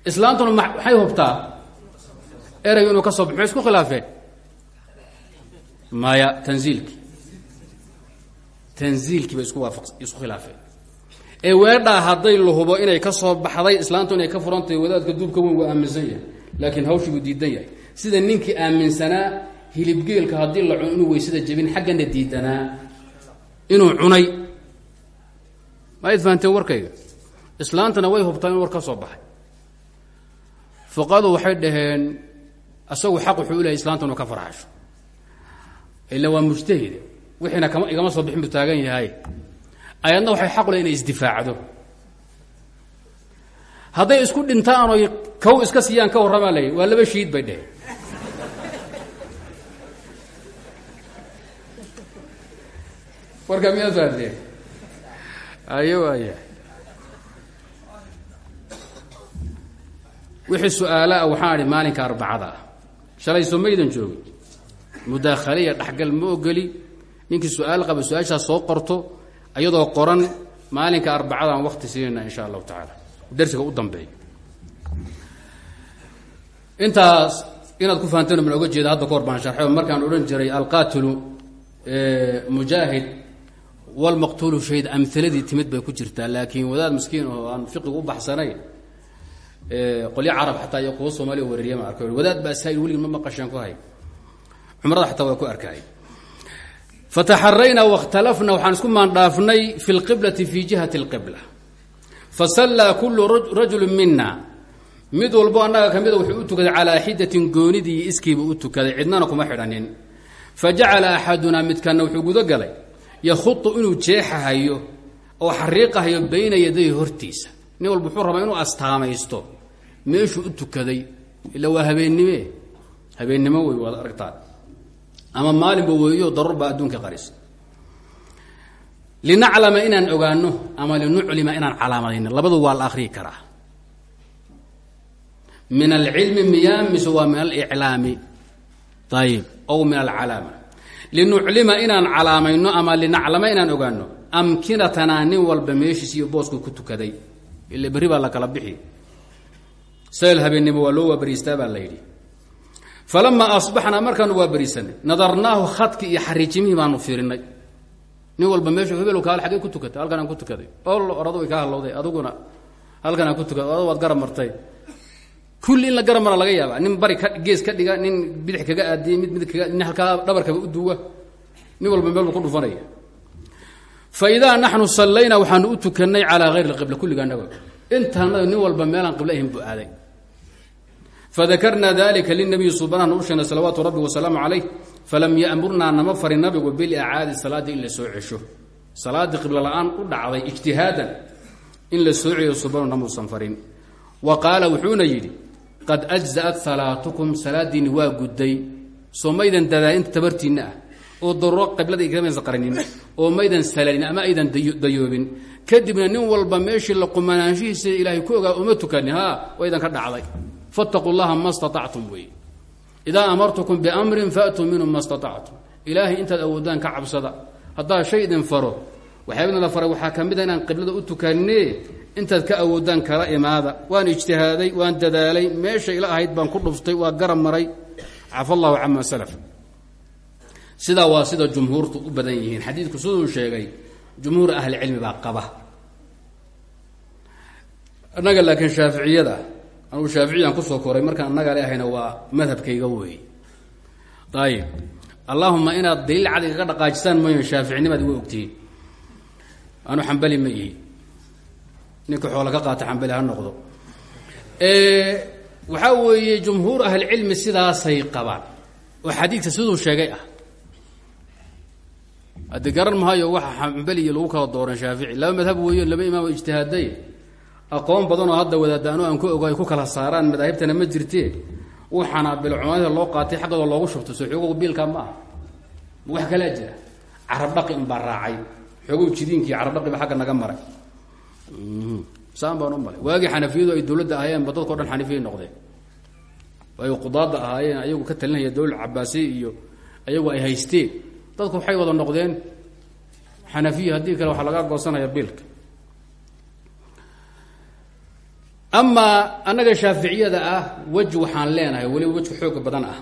Islaantuna maxay hubtaa ereyga inuu ka soo baxo maxay isku khilaafeen. Maya tanziilkii tanziilkii bay isku isku khilaafeen. Ee weedhaa hadday la hubo inay ka soo baxday islaantu inay ka furantahay wadaadka duubka weyn waa aaminsan yahay. Laakiin hawshii buu diidan yahay. Sida ninkii aaminsanaa hilibgeelka haddii la cuno inuu weysada jebin xaggana diidanaa inuu cunay. Ma ayd fahanteen warkayga? Islaantana way hubtaa in war ka soo baxay. Fuqahadu waxay dhaheen asagu xaq wuxuu u lehay islaanta inuu ka farxasho. Ila waa mujtahide wixiina kama igama soo bixin buu taagan yahay. Ayadna waxay xaq u lehay inay isdifaacdo. Hadday isku dhintaan oy kow iska siiyaan ka warramaa la waa laba shiid bay dheheen warka miyaa faadeen ayo aya wixii su'aala ah waxaan idhi maalinka arbacada. Ah shalay soo maydan joogin. Mudaakhaliya dhexgal ma ogeli ninkii su'aal qaba su'aashaas soo qorto iyadoo qoran maalinka arbacadaan wakti siinayna insha allahu tacaala. Darsiga u dambeeya. Intaas inaad ku fahanteen man oga jeeda hadda kahor baan sharxay markaan odhan jiray alqaatilu mujaahid wlmaqtuulu shahid amiladii timid bay ku jirtaa laakiin wadaad miskiin oo aan fiqigu u baxsanayn qolyo carab xataa iyo kuwo soomaaliya wareeriya ma arka wadaad baa saa weligin ma maqasheen ku hay cumrada xataa waa ku arkay fataxaraynaa wakhtalafna waxaan isku maandhaafnay fi lqiblati fii jihati اlqibla fasallaa kullu rajulin mina mid walbo annaga ka wuxuu u tukaday calaa xidatin goonidii iskiiba u tukaday cidnana kuma xidhanin fajacala axadunaa midkanna wuxuu guda galay yakhudu inuu jeexahayo oo xariiqahayo bayna yaday hortiisa. Nin walba wuxuu rabaa inuu astaamaysto meeshuu u tukaday. Ila waa habeennime. Habeennimo wey waad aragtaan ama maalinba weeyo daruur baa adduunka qarisa linaclama inaan ogaano ama linuclima inaan calaamadayno. Labadu waa la akhriyi karaa. Min alcilmi miyaa mise waa min aliclaami. Ayib ow min alcalaama linuclima inaan calaamayno ama linaclama inaan ogaano amkinatanaa nin walba meeshiis iyo boosku ku tukaday. Ila berri baa la kala bixi. Sayl habeennimo waa loo waabariistaa baa la yidhi. Falamaa asbaxnaa markaanu waabariisanay nadarnaahu khadki iyo xariijimihii baanu fiirinay. Nin walba meesha hebel kaal agee ku tukatay halkan aan ku tukaday. Ol oradu way kaa halowday aduguna halkan aan ku tukaday adu waad garab martay kulli la mara laga yaaba nin bari gees ka dhiga nin bidix kaga aadiyey mid mid nin halkaa dhabarkaba u duwa nin walba meel ku dhufanaya. Fa idaa naxnu sallayna waxaanu u tukanay calaa hayri lqibla kulliga anago intaanada nin walba meelaan qibla ahin buu aaday. Fadakarna dalika linabiyi subanaana u sheegnay salawaatu rabbi wasalaamu calayh falam yamurnaa nama farin nabigu bilicaadi salaadii in la soo cesho. Salaaddii qiblo la'aan u dhacday ijtihaadan in la soo celiyo subanu namuusan wa qaala wuxuuna yidhi qad ajza'at salaatukum salaadiinni waa gudday. Soo maydan dadaa inta tabartiinna ah oo daruuro qiblada kamaysan qarinin oo maydan salalin ama aydan dayoobin. Kadibna nin walba meeshii la qumanaanshihiisa ilaahay ku ogaa uma tukanin ha waydan ka dhacday. Fattaquu llaha ma staactum weeye idaa amartukum biamrin faatuu minhu ma staactum ilaahay intaad awoodaan ka cabsada. Haddaa shay idin faro waxyaabadna la faray waxaa ka mid a inaan qiblada u tukanee intaad ka awoodaan kala imaada. Waan ijtihaaday waan dadaalay meesha ila ahayd baan ku dhuftay waa garab maray. Cafa allahu cama salaf. Sidaa waa sida jumhuurtu u badan yihiin. Xadiidku siduu sheegay jumhuur ahlicilmi baa qaba. Annaga laakiin shaaficiyada anugu shaaficiyaan ku soo koray markaan annaga le ahayna waa madhabkayga weey. Ayib allaahuma inaad daliil cad igaga dhaqaajisaan mooya shaaficinimaad iga ogtihiin anu xambali ma ihi ninka xoola ka qaata xambali ha noqdo. Waxaa weeye jumhuur ahlicilmi sidaasay qabaan. Oo xadiidka siduu sheegay ah. Garan mahayo waxa xambaliya lagu kala dooran shaafici. Laba madhab weeyo laba imaam ijtihaaday aqoon badanoo hadda wadaadaano aan ku ogo ay ku kala saaraan madaahibtana ma jirtee. Waxaana bilcumaada loo qaatay xaggooda loogu shubto soo xoogow biilkaa ma aha. Wax kalaa jira. Carab dhaqi unbaa raacay. Xoogow jidiinkii carab dhaqiba agga naga maray saan baan u malay waagii xanafiyadu ay dowladda ahaayeenba dadkao dhan xanafiyay noqdeen. Ay qudaada ahaayeen ayagu ka talinaya dowla cabaasiya iyo ayagu ay haysteen. Dadku waxay wada noqdeen xanafiya haddii kale waxaa laga goosanaya biilka amaa annaga shaaficiyada ah weji waxaan leenahay weliba wejka xooga badan ah.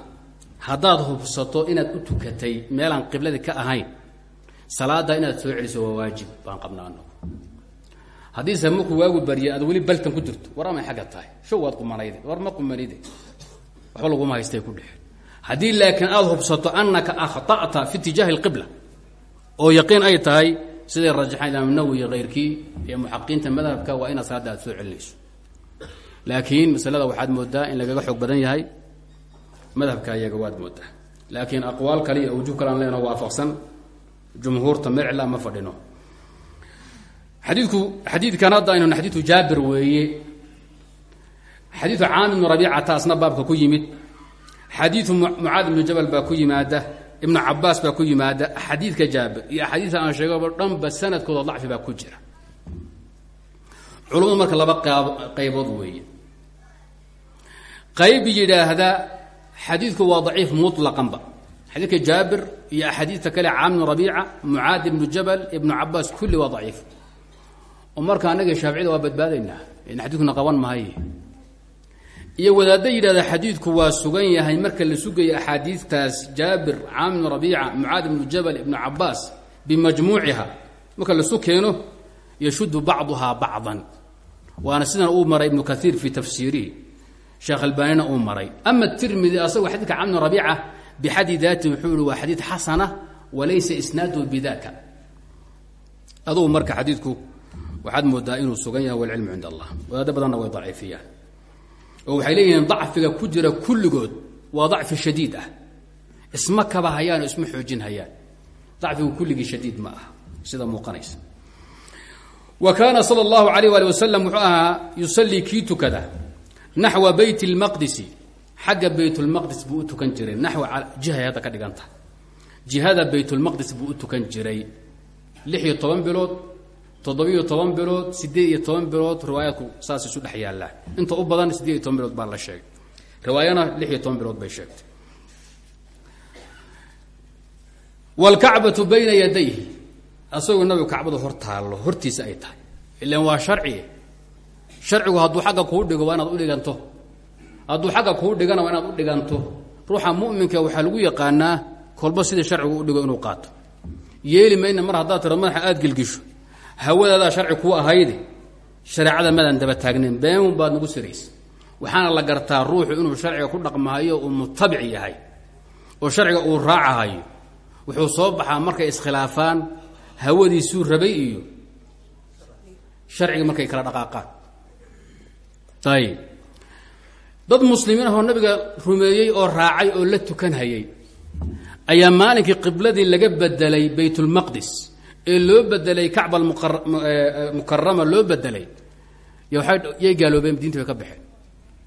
Haddaad hubsato inaad u tukatay meelaan qibladii ka ahayn salaada inaad soo celiso waa waajib baan anagu haddiise markuu waagu barya aad weli balkan ku jirto war amay xagga tahay. Show waad qumanayde war ma qumanide waxba laguma haystay ku dhexe. Haddii laakiin aada hubsato annaka akhta'ta fi itijaahi alqibla oo yaqiin ay tahay siday rajaxaan imaam nawowi iyo keyrkii iyo muxaqiinta madhabka waa inaad salaadda aad soo celinayso laakiin masalada waxaad moodaa in lagaga xoog badan yahay madhabka iyaga waad moodaa laakiin aqwaal kale iyo awjuh kale aan leeno waafaqsan jumhuurta mercla ma fadhino xadiidku xadiidkan hadda aynun xadiidu jaabir weeye. Xadiidu caamir bnu rabiicata asna baabka ku yimid. Xadiidu mucaad ibnu jabal baa ku yimaada. Ibnu cabaas baa ku yimaada. Xadiidka jaabir iyo axaadiista aan sheegaba dhanba sanadkooda dacfi baa ku jira. Culamadu marka laba qaybood weeye. Qayb yidhaahda xadiidku waa daciif muطlaqanba xadiidka jaabir iyo axaadiista kale caam bnu rabiica mucaad ibnu jabal ibnu cabaas kulli waa daciif oo marka annaga shaaficida waa badbaadaynaa xadiidkuna qaban mahay iyo wadaadda yidhahda xadiidku waa sugan yahay marka la sugayo axaadiidtaas jaabir caam bnu rabiica mucaad ibnu jabal ibnu cabaas bimajmuuciha. Marka lasu keeno yashudu bacduhaa bacdan. Waana sidan uu maray ibnu kaiir fii tafsiirihi sheekh albaanina uu maray. Ama tirmidi asagoo xadidka caam bnu rabiica bixadi daati wuxuu yihi waa xadiid xasana walaysa bidaka adugu marka xadiidku waxaad moodaa inuu sugan yahay walcilmu cind allah. Wadaado badanna way daciifiyaan. Oo waxay leeyihiin dacfiga ku jira kulligood waa dacfi shadiid ah. Isma kaba hayaan oo isma xoojin hayaan. Dacfigu kulligii shadiid ma aha. Sida muuqanaysa. Wa kaana sala allahu alayh waali wasalam wuxuu ahaa yusallii kii tukada naxwa beyt اlmaqdisi xagga baytulmaqdis buu u tukan jiray. Naxwa jihay hadda ka dhiganta. Jihada baytulmaqdis buu u tukan jiray. Lix iyo toban bilood toddobiyo toban bilood siddeed iyo toban bilood riwaayaadku saas isu dhex yaallaa inta u badan siddeed iyo toban bilood baa la sheegay riwaayana lix iyo toban bilood bay sheegtay. Waalkacbatu bayna yadayhi. Asagoo nabigu kacbadu hor taallo hortiisa ay tahay. Ilan waa sharci. Sharcigu hadduu xagga kuu dhigo waa inaad u dhiganto. Hadduu xagga kuu dhigana waa inaad u dhiganto. Ruuxa mu'minka waxaa lagu yaqaanaa kolba sidai sharcigu u dhigo inuu qaato. Yeeli mayna mar haddaad tiro madaxa aada gelgisho hawadaadaa sharci kuu ahayde shareecada madaan daba taagnayn been baad nagu siraysa. Waxaana la gartaa ruuxu inuu sharciga ku dhaqmahayo uu mutabic yahay oo sharciga uu raacahayo. Wuxuu soo baxaa markay iskhilaafaan hawadiisuu rabay iyo sharciga markay kala dhaqaaqaan. Ayib dad muslimiin ahoo nabiga rumeeyey oo raacay oo la tukanhayay ayaa maalinkii qibladii laga bedelay baytulmaqdis ee loo bedelay kacba mukarama loo bedelay. Yay gaaloobeen diinta bay ka baxeen.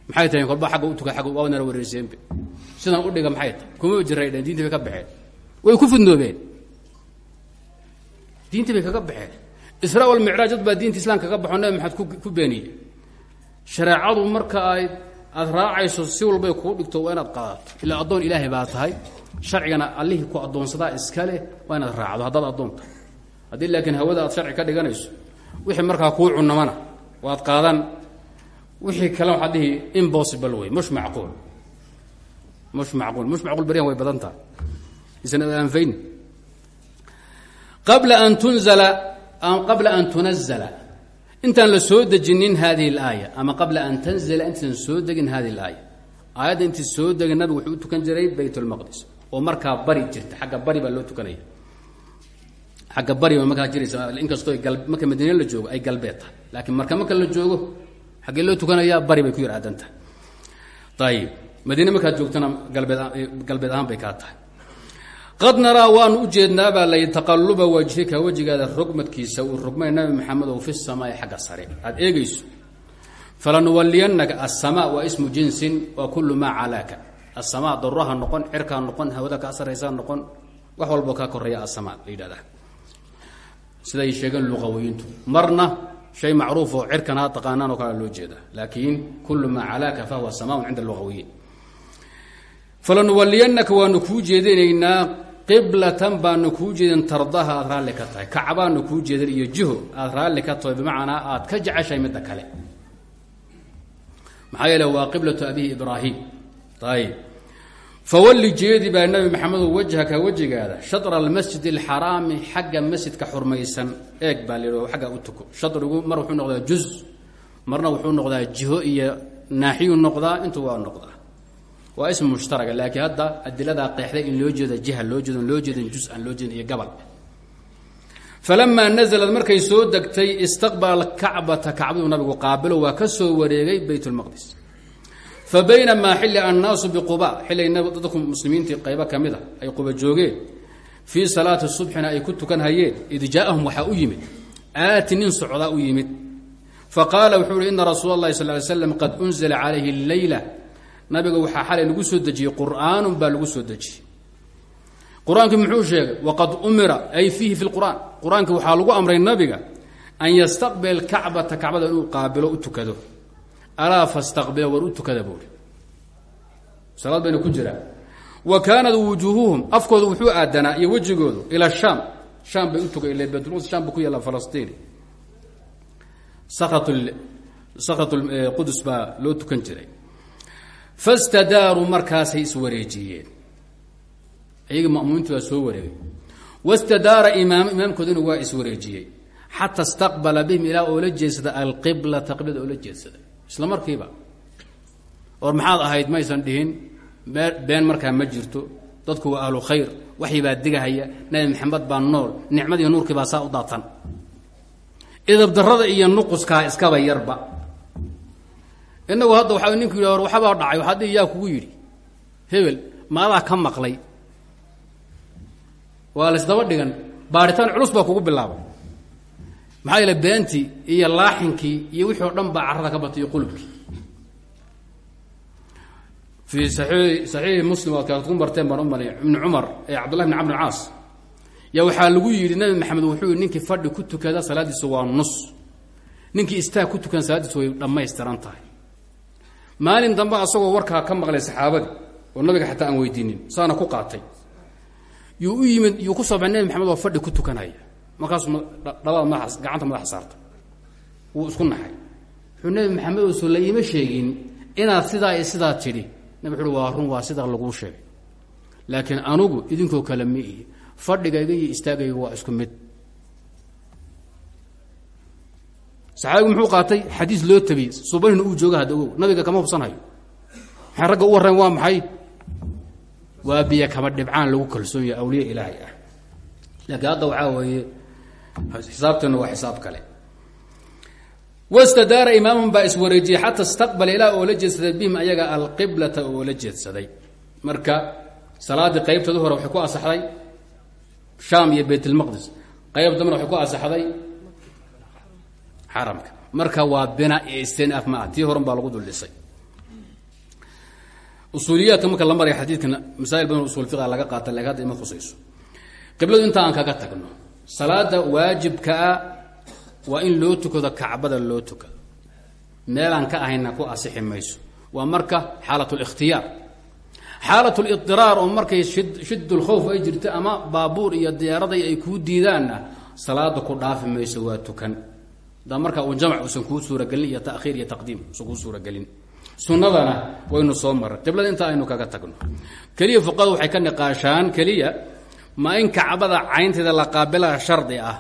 Maxay tahay kolba agga utuka agga waa nala wareerseenbe sidan u dhiga maxay tahay? Kuma jiray dheen diinta bay ka baxeen. Way ku fidnoobeen diintii bay kaga baxeen. Isra walmicraaj dad baa diinta islaamka kaga baxo nabi maxamed ku beeniyey. Shareecadu marka ay aada raacayso si walbay kuu dhigto waa inaad qaadato. Ilaa addoon ilaahay baa tahay. Sharcigana allihii ku addoonsadaa iska leh waa inaad raacdo haddaad addoon tahay haddii laakiin hawada aad sharci ka dhiganayso wixii markaa kuu cunamana waad qaadan wixii kale waxaad dhihi impossible wey mush macquul mush macquul mush macquul baryahan way badan tahay isan aanfayn qabla an tunzala qabla an tunazala intaan la soo dejinin hadihi اlaaya ama qabla an tanzila intaan soo degin hadihi اlaaya aayadda intii soo degin nabigu wuxuu u tukan jiray bayt اlmaqdis oo markaa bari jirta xagga bari baa loo tukanaya xagga bari ba markaa jiraysa inkastoo marka madiine la joogo ay galbeed tahay. Laakiin marka marka la joogo xaggee loo tukanayaa bari bay ku yar aadan tahay. Ayib madiine markaad joogtana galbeed galbeed ahaan bay kaa tahay. Qad naraa waanu u jeednaa baa lay taqaluba wajhika wejigaada rogmadkiisa uu rogmay nabi maxamed oo fi samaai xagga sare. Aad eegayso. Falanuwaliyanaka asamaa waa ismu jinsin waa kullu maa calaaka. Asamaa daruuraha noqon cirkaa noqon hawada kaa saraysaa noqon wax walboo kaa koreeya asamaa la yidhahdaa siday sheegeen luqawiyiintu marna shay macruuf oo cirkan ha taqaanaan oo kale loo jeeda laakiin kullu maa calaaka fahuwa samaun cinda lugawiyiin falanuwaliyanaka waanu kuu jeedinaynaa qiblatan baanu kuu tardaha aad raalli ka tahay. Iyo jiho aad raalli ka aad ka jeceshahay midda kale. Maxaa yeele waa qiblatu abihi ibraahim. Ayib fawalli jeedi baa nebi maxamedo wajhaka wejigaada shatra almasjid alxaraami xagga masjidka xurmaysan. Eeg baa la agga u tuko. Shadrigu mar wuxuu noqdaa juz marna wuxuu noqdaa jiho iyo naaxiyu noqdaa intuu waa noqdaa. Waa ism mushtaraga laakiin hadda adiladaa qeexday in loo jeedo jiha loo jeedo loo jeedin jus-an loo jeedin iyo gabal. Falamaa nazlad markay soo degtay istaqbala kacbata kacbaduu nabigu qaabilo waa ka soo wareegay bayt lmaqdis fa baynamaa xilli annaasu biquba xilli dadku muslimiintii qaybo ka mid a ay quba joogeen fii salaati subxina ay ku tukan hayeen id jaaahum waxaa u yimid aati nin socdaa u yimid faqaala wuxuu ihi ina rasuula اllahi sal ly slam qad unzila calayhi leyla nabiga waxaa xalay lagu soo dejiyey qur'aanun baa lagu soo dejiyey qur'aankii muxuu sheegay waqad umira ay fiihi fi lqur'aan qur'aankii waxaa alaa fastaqbila war u tukada buuri salaad bayna ku jiraan wa kaanat wujuuhuhum afkooda wuxuu aadanaa iyo wejigoodu ila shaam shaam bay u ila baytulmaqdis sham ba ku yaalla falastiin sakhat qudus baa loo tukan jiray fastadaaruu markaasay iswareejiyeen iyagii ma'muumiintu baa soo wareegay wastadaara imaam imaamkooduna waa iswareejiyey xata istaqbala bihim ilaa oo la jeedsada alqiblata isla markiiba. Or maxaad ahayd maysan dhihin been markaa ma jirto. Dadku waa ahlu khayr waxii baa digahaya. Nabi maxamed baa nool nicmadiiyo nuurkii baa saa u daatan. Idabdarada iyo nuquskaa iskaba yarba. Inagu hadda waxaa ninku yidhi or waxbaa dhacay waxaa dii yaa kugu yidhi. Hebel maadaa ka maqlay. Waa laysdaba dhigan baaritaan culus baa kugu bilaabay maxaa yeele beentii iyo laaxinkii iyo wixii o dhan baa carrada ka batay iyo qulubkii. Fii saxiixi muslim waad kaad ku marteen baan u malay ibni cumar ee cabdullahi bn camr caas. Yaa waxaa lagu yidhi nabi maxamed wuxuu yihi ninkii fadhi ku tukada salaaddiisu waa nus. Ninkii istaag ku tukan salaaddiisu way dhammaystiran tahay. Maalin dambe asagoo warkaa ka maqlay saxaabadii oo nabiga xataa aan weydiinin saana ku qaatay. Yuu u yimid yuu ku soo baxay maxamed oo fadhi ku tukanaya markaasuu dhabada madaxa gacanta madaxa saarta. Wuu isku naxay wuxuu nabi maxamed oo soo la sheegin inaad sidaa sidaa tidhi. Nabi wuxu uhi waa run waa sidaa laguu sheegay. Laakiin anugu idinkoo kale ma ihi. Fadhigayga iyo istaagayga waa isku mid. Saxaabigu muxuu qaatay xadiis loo tabiyey subanina uu jooga hadda ogow. Nabiga kama hubsanhayo maxay ragga u warreen waa maxay? Waa biyo kaba dhibcaan lagu kalsoon yahay awliya ilaahay ah. Laakiin hadda waxaa weeye xisaabteenna waa xisaab kale. wastadaara imaamun baa iswareejiyey xata istaqbala ilaa oo la jeedsaday bihim ayaga alqiblata oo la jeedsaday marka salaaddii qaybteedu hore waxay ku asaxday shaam iyo bayt lmaqdis qayb dambena waxay ku asaxday xaramka marka waa bina iyo tii horan baa lagu duldhisay usuuliyaadka marka la maraya masaa'il badan usul fiqa laga qaata laakiin hadda ima khusayso qibladu inta aan kaga tagno salaada waajibkaa waa in loo tukado kacbada loo tukado meelaan ka ahayna ku asixi mayso. Waa marka xaalat likhtiyaar xaalat lidiraar oo markay shid lkhowf ay jirto ama baabuur iyo diyaaraday ay kuu diidaanna salaada ku dhaafi mayso waa tukan. Da markaa uu jamc usan kuu suuragelin iyo takhiir iyo taqdiim usan kuu suuragelin. Sunnadana waynu soo maray. Qiblada inta aynu kaga tagno. Keliya fuqada waxay ka niqaashaan keliya ma in kacbada caynteeda la qaabilaa shardi ah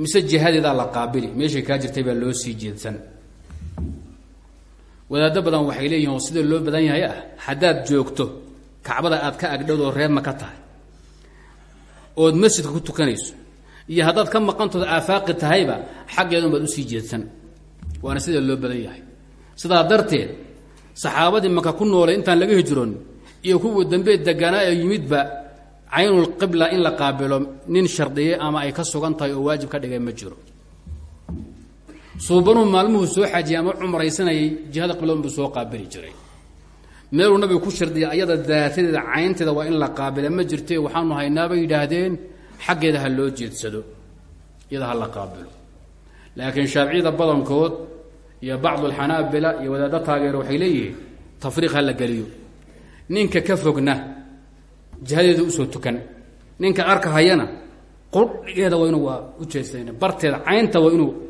mise jihadeedaa la qaabili? Meeshay kaa jirtay baa loo sii jeedsan. Wadaado badan waxay leeyihiin oo sida loo badan yahay ah haddaad joogto kacbada aad ka agdhowdoo reebma ka tahay. Ood masjidka ku tukanayso iyo haddaad ka maqantooda aafaaqi tahayba xaggeedun baad u sii jeedsan. Waana sida loo badan yahay. Sidaa darteed saxaabadii maka ku noolay intaan laga hijroon iyo kuwa dambe deganaa ee yimidba caynulqibla in la qaabilo nin shardiyey ama ay ka sugan tahay oo waajib ka dhigay ma jiro. Suubanuhu maalmuhu soo xajiyay ama cumraysanayay jihada qibladan buu soo qaabili jiray. Meeluu nabigu ku shardiyay ayada daatadeeda caynteeda waa in la qaabila ma jirte waxaanu haynaabay yidhaahdeen xaggeeda ha loo jeedsado iyada ha la qaabilo. Laakiin shaaficiyada badankood iyo bacdu alxanaabila iyo wadaaddo taageero waxay leeyihiin tafriiq ha la geliyo. Ninka ka fogna jihadeeda u soo tukan. Ninka arka hayana qudhigeeda waa waa u jeedsan barteeda caynta waa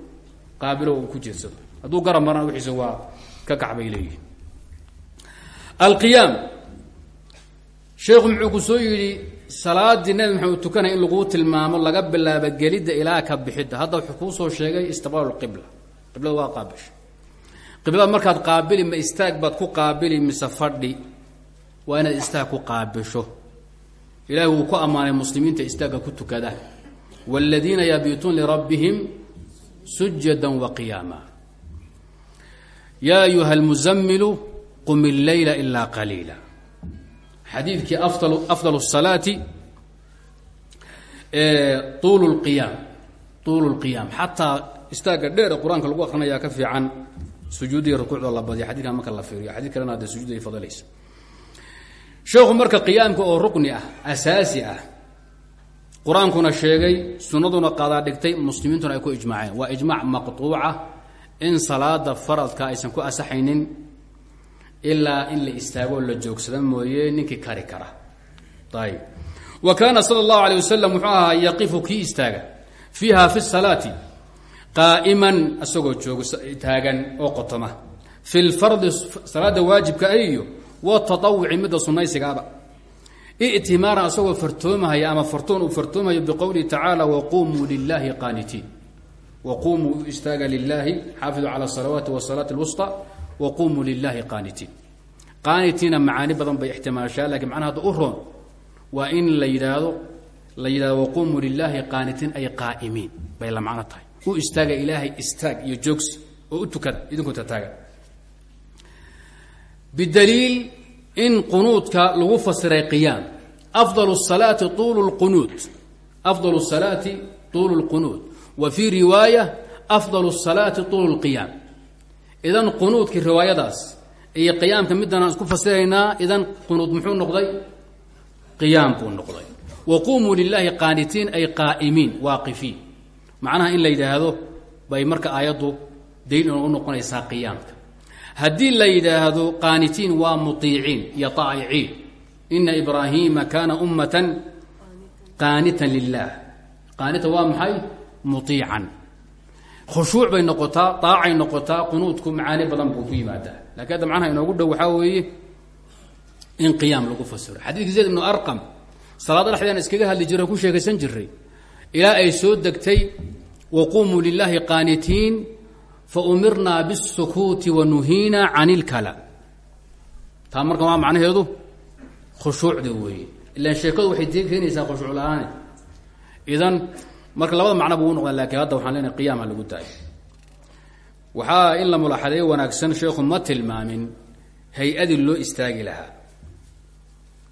qaabilo uu ku jeedsado hadduu garab marana wixiisa waa ka kacbay leeyihiin alqiyaam. Sheekhu muxuu ku soo yidhi salaadii nabi maxamed tukanaya in laguu tilmaamo laga bilaabo gelidda ilaa ka bixidda. Hadda wuxuu kuu soo sheegay istiqbaalu lqibla qiblada waa qaabisha qiblada markaad qaabili ma istaag baad ku qaabili mise fadhi. Waa inaad istaag ku qaabisho ilaahi wuu ku ammaanay muslimiinta istaagga ku tukada wاladiina yabiituun lirabbihim sujada waqiyaama yaa ayuha اlmuzamilu qum اleyla ilaa qaliila xadiidkii afdal الsalaati tuul اlqiyaam tuul اlqiyaam xataa istaagga dheer qur-aanka lagu akrinayaa ka fiican sujuudiya rukuucdoo la badiya xadidkan marka la fiiriyo xadid kalena hadde sujuuday fadalaysa sheekhu marka qiyaamka oo rukni ah asaasi ah qur'aankuna sheegay sunnaduna qaadaa dhigtay muslimiintuna ay ku ijmaaceen. Waa ijmaac maqtuuca in salaada faradka aysan ku asaxaynin ilaa in la istaagoo la joogsada mooye ninkii kari kara. Ayb wa kaana sala allahu alay wasalam wuxuu ahaa yaqifu kii istaaga fiiha fi salaati qaa'iman isagoo joogo taagan oo qotoma fi lfardi salaada waajibka iyo wataawuci midda sunaysigaaba. I'timaaran isagoo fartoomahaya ama fartoon uu fartoomayo biqowlihi tacaala waqumuu lilaahi qaanitiin. Waqumuu istaaga lilaahi xaafiduu cala salawaati wasalaati lwusطa waqumuu lilaahi qaanitiin. Qaanitiina macaani badan bay ixtimaashaa lakiin macnaha hadda u roon waa in la yidhaahdo la yidhahdo waqumuu lilaahi ay qaa'imiin bay la macno u istaaga ilaahay istaag iyo u tukada idinku tataaga bidaliil in qunuudka lagu fasiray qiyaam. Afdal salaati tuulu lqunuud afdal salaati tuulu lqunuud wa fii riwaaya afdal salaati tuulu lqiyaam idan qunuudkii riwaayadaas iyo qiyaamka midanaan isku fasiraynaa idan qunuud muxuu noqday? Qiyaam buu noqday. Wa qumuu lilaahi qaanitiin ay qaa'imiin waaqifiin. Macnaha in la yidhaahdo bay marka aayaddu haddii la yidhaahdo qaanitiin waa muiiciin iyo aa'iciin ina ibraahiima kaana ummatan qaanitan lilah qaanita waa maxay? Muiican khushuuc bay noqotaa aacay noqotaa qunuudku macaani badan buu ku yimaadaa. Lakiin hadda macnaha inoogu dhow waxaa weeye in qiyaam lagu fasiro. Xadiidkii zayd ibnu arqam salaada dhexdeena iskaga hadli jiro ku sheekaysan jiray ilaa ay soo degtay waqumuu lilaahi qaanitiin faumirnaa bالsukuuti wanuhiina can اlkala taa marka waa macnaheedu khushuucda weeye ilaan sheekadu waxay dee keenaysaa khushuuc la-aane idan marka labada macno buu noqda lakiin hadda waxaan leenahay qiyaama lagu daayo waxaa in la mulaaxadeeyo wanaagsan sheekhu ma tilmaamin hay-adii loo istaagi lahaa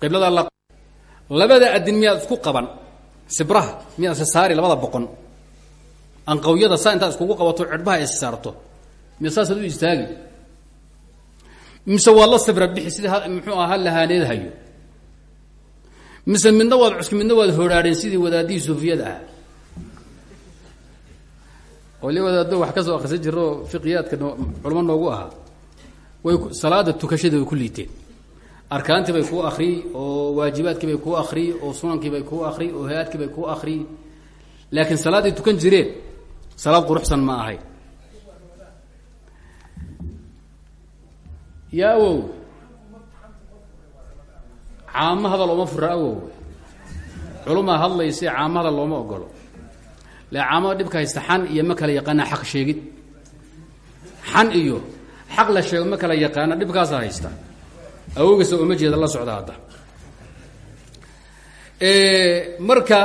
qiblada labada adin miyaad isku qaban sibraha miyaad isa saari labada boqon anqawyada saa intaad iskugu qabato cirhbaha is saarto. Miya saasaad u istaagi. Mise waad la sibra bixi sidii muxuu aha lahaaneed hayo. Mise midna waad cuski midna waad hodhaadheen sidii wadaadihii suufiyada ah. Wadaado wax ka soo akhrisan jiro fiqiyaadka culamo noogu ahaa way salaada tukashadii ku liiteen. Arkaantii bay kuu akriy oo waajibaadkii bay kuu akriy oo sunankii bay kuu akriy oo hay'aadkii bay kuu akriy laakiin salaaday tukan jireen salaad quruxsan ma ahayn yaa awow. Caamo hadal ooma fura awow. Culumaa hadlayse caamo hadal looma ogolo le caamada dhibka haysta xan iyo ma kala yaqaana xaq sheegid. Xan iyo xaq la sheego ma kala yaqaana dhibkaasa haysta. Awogeysa ooma jeeda la socda hadda marka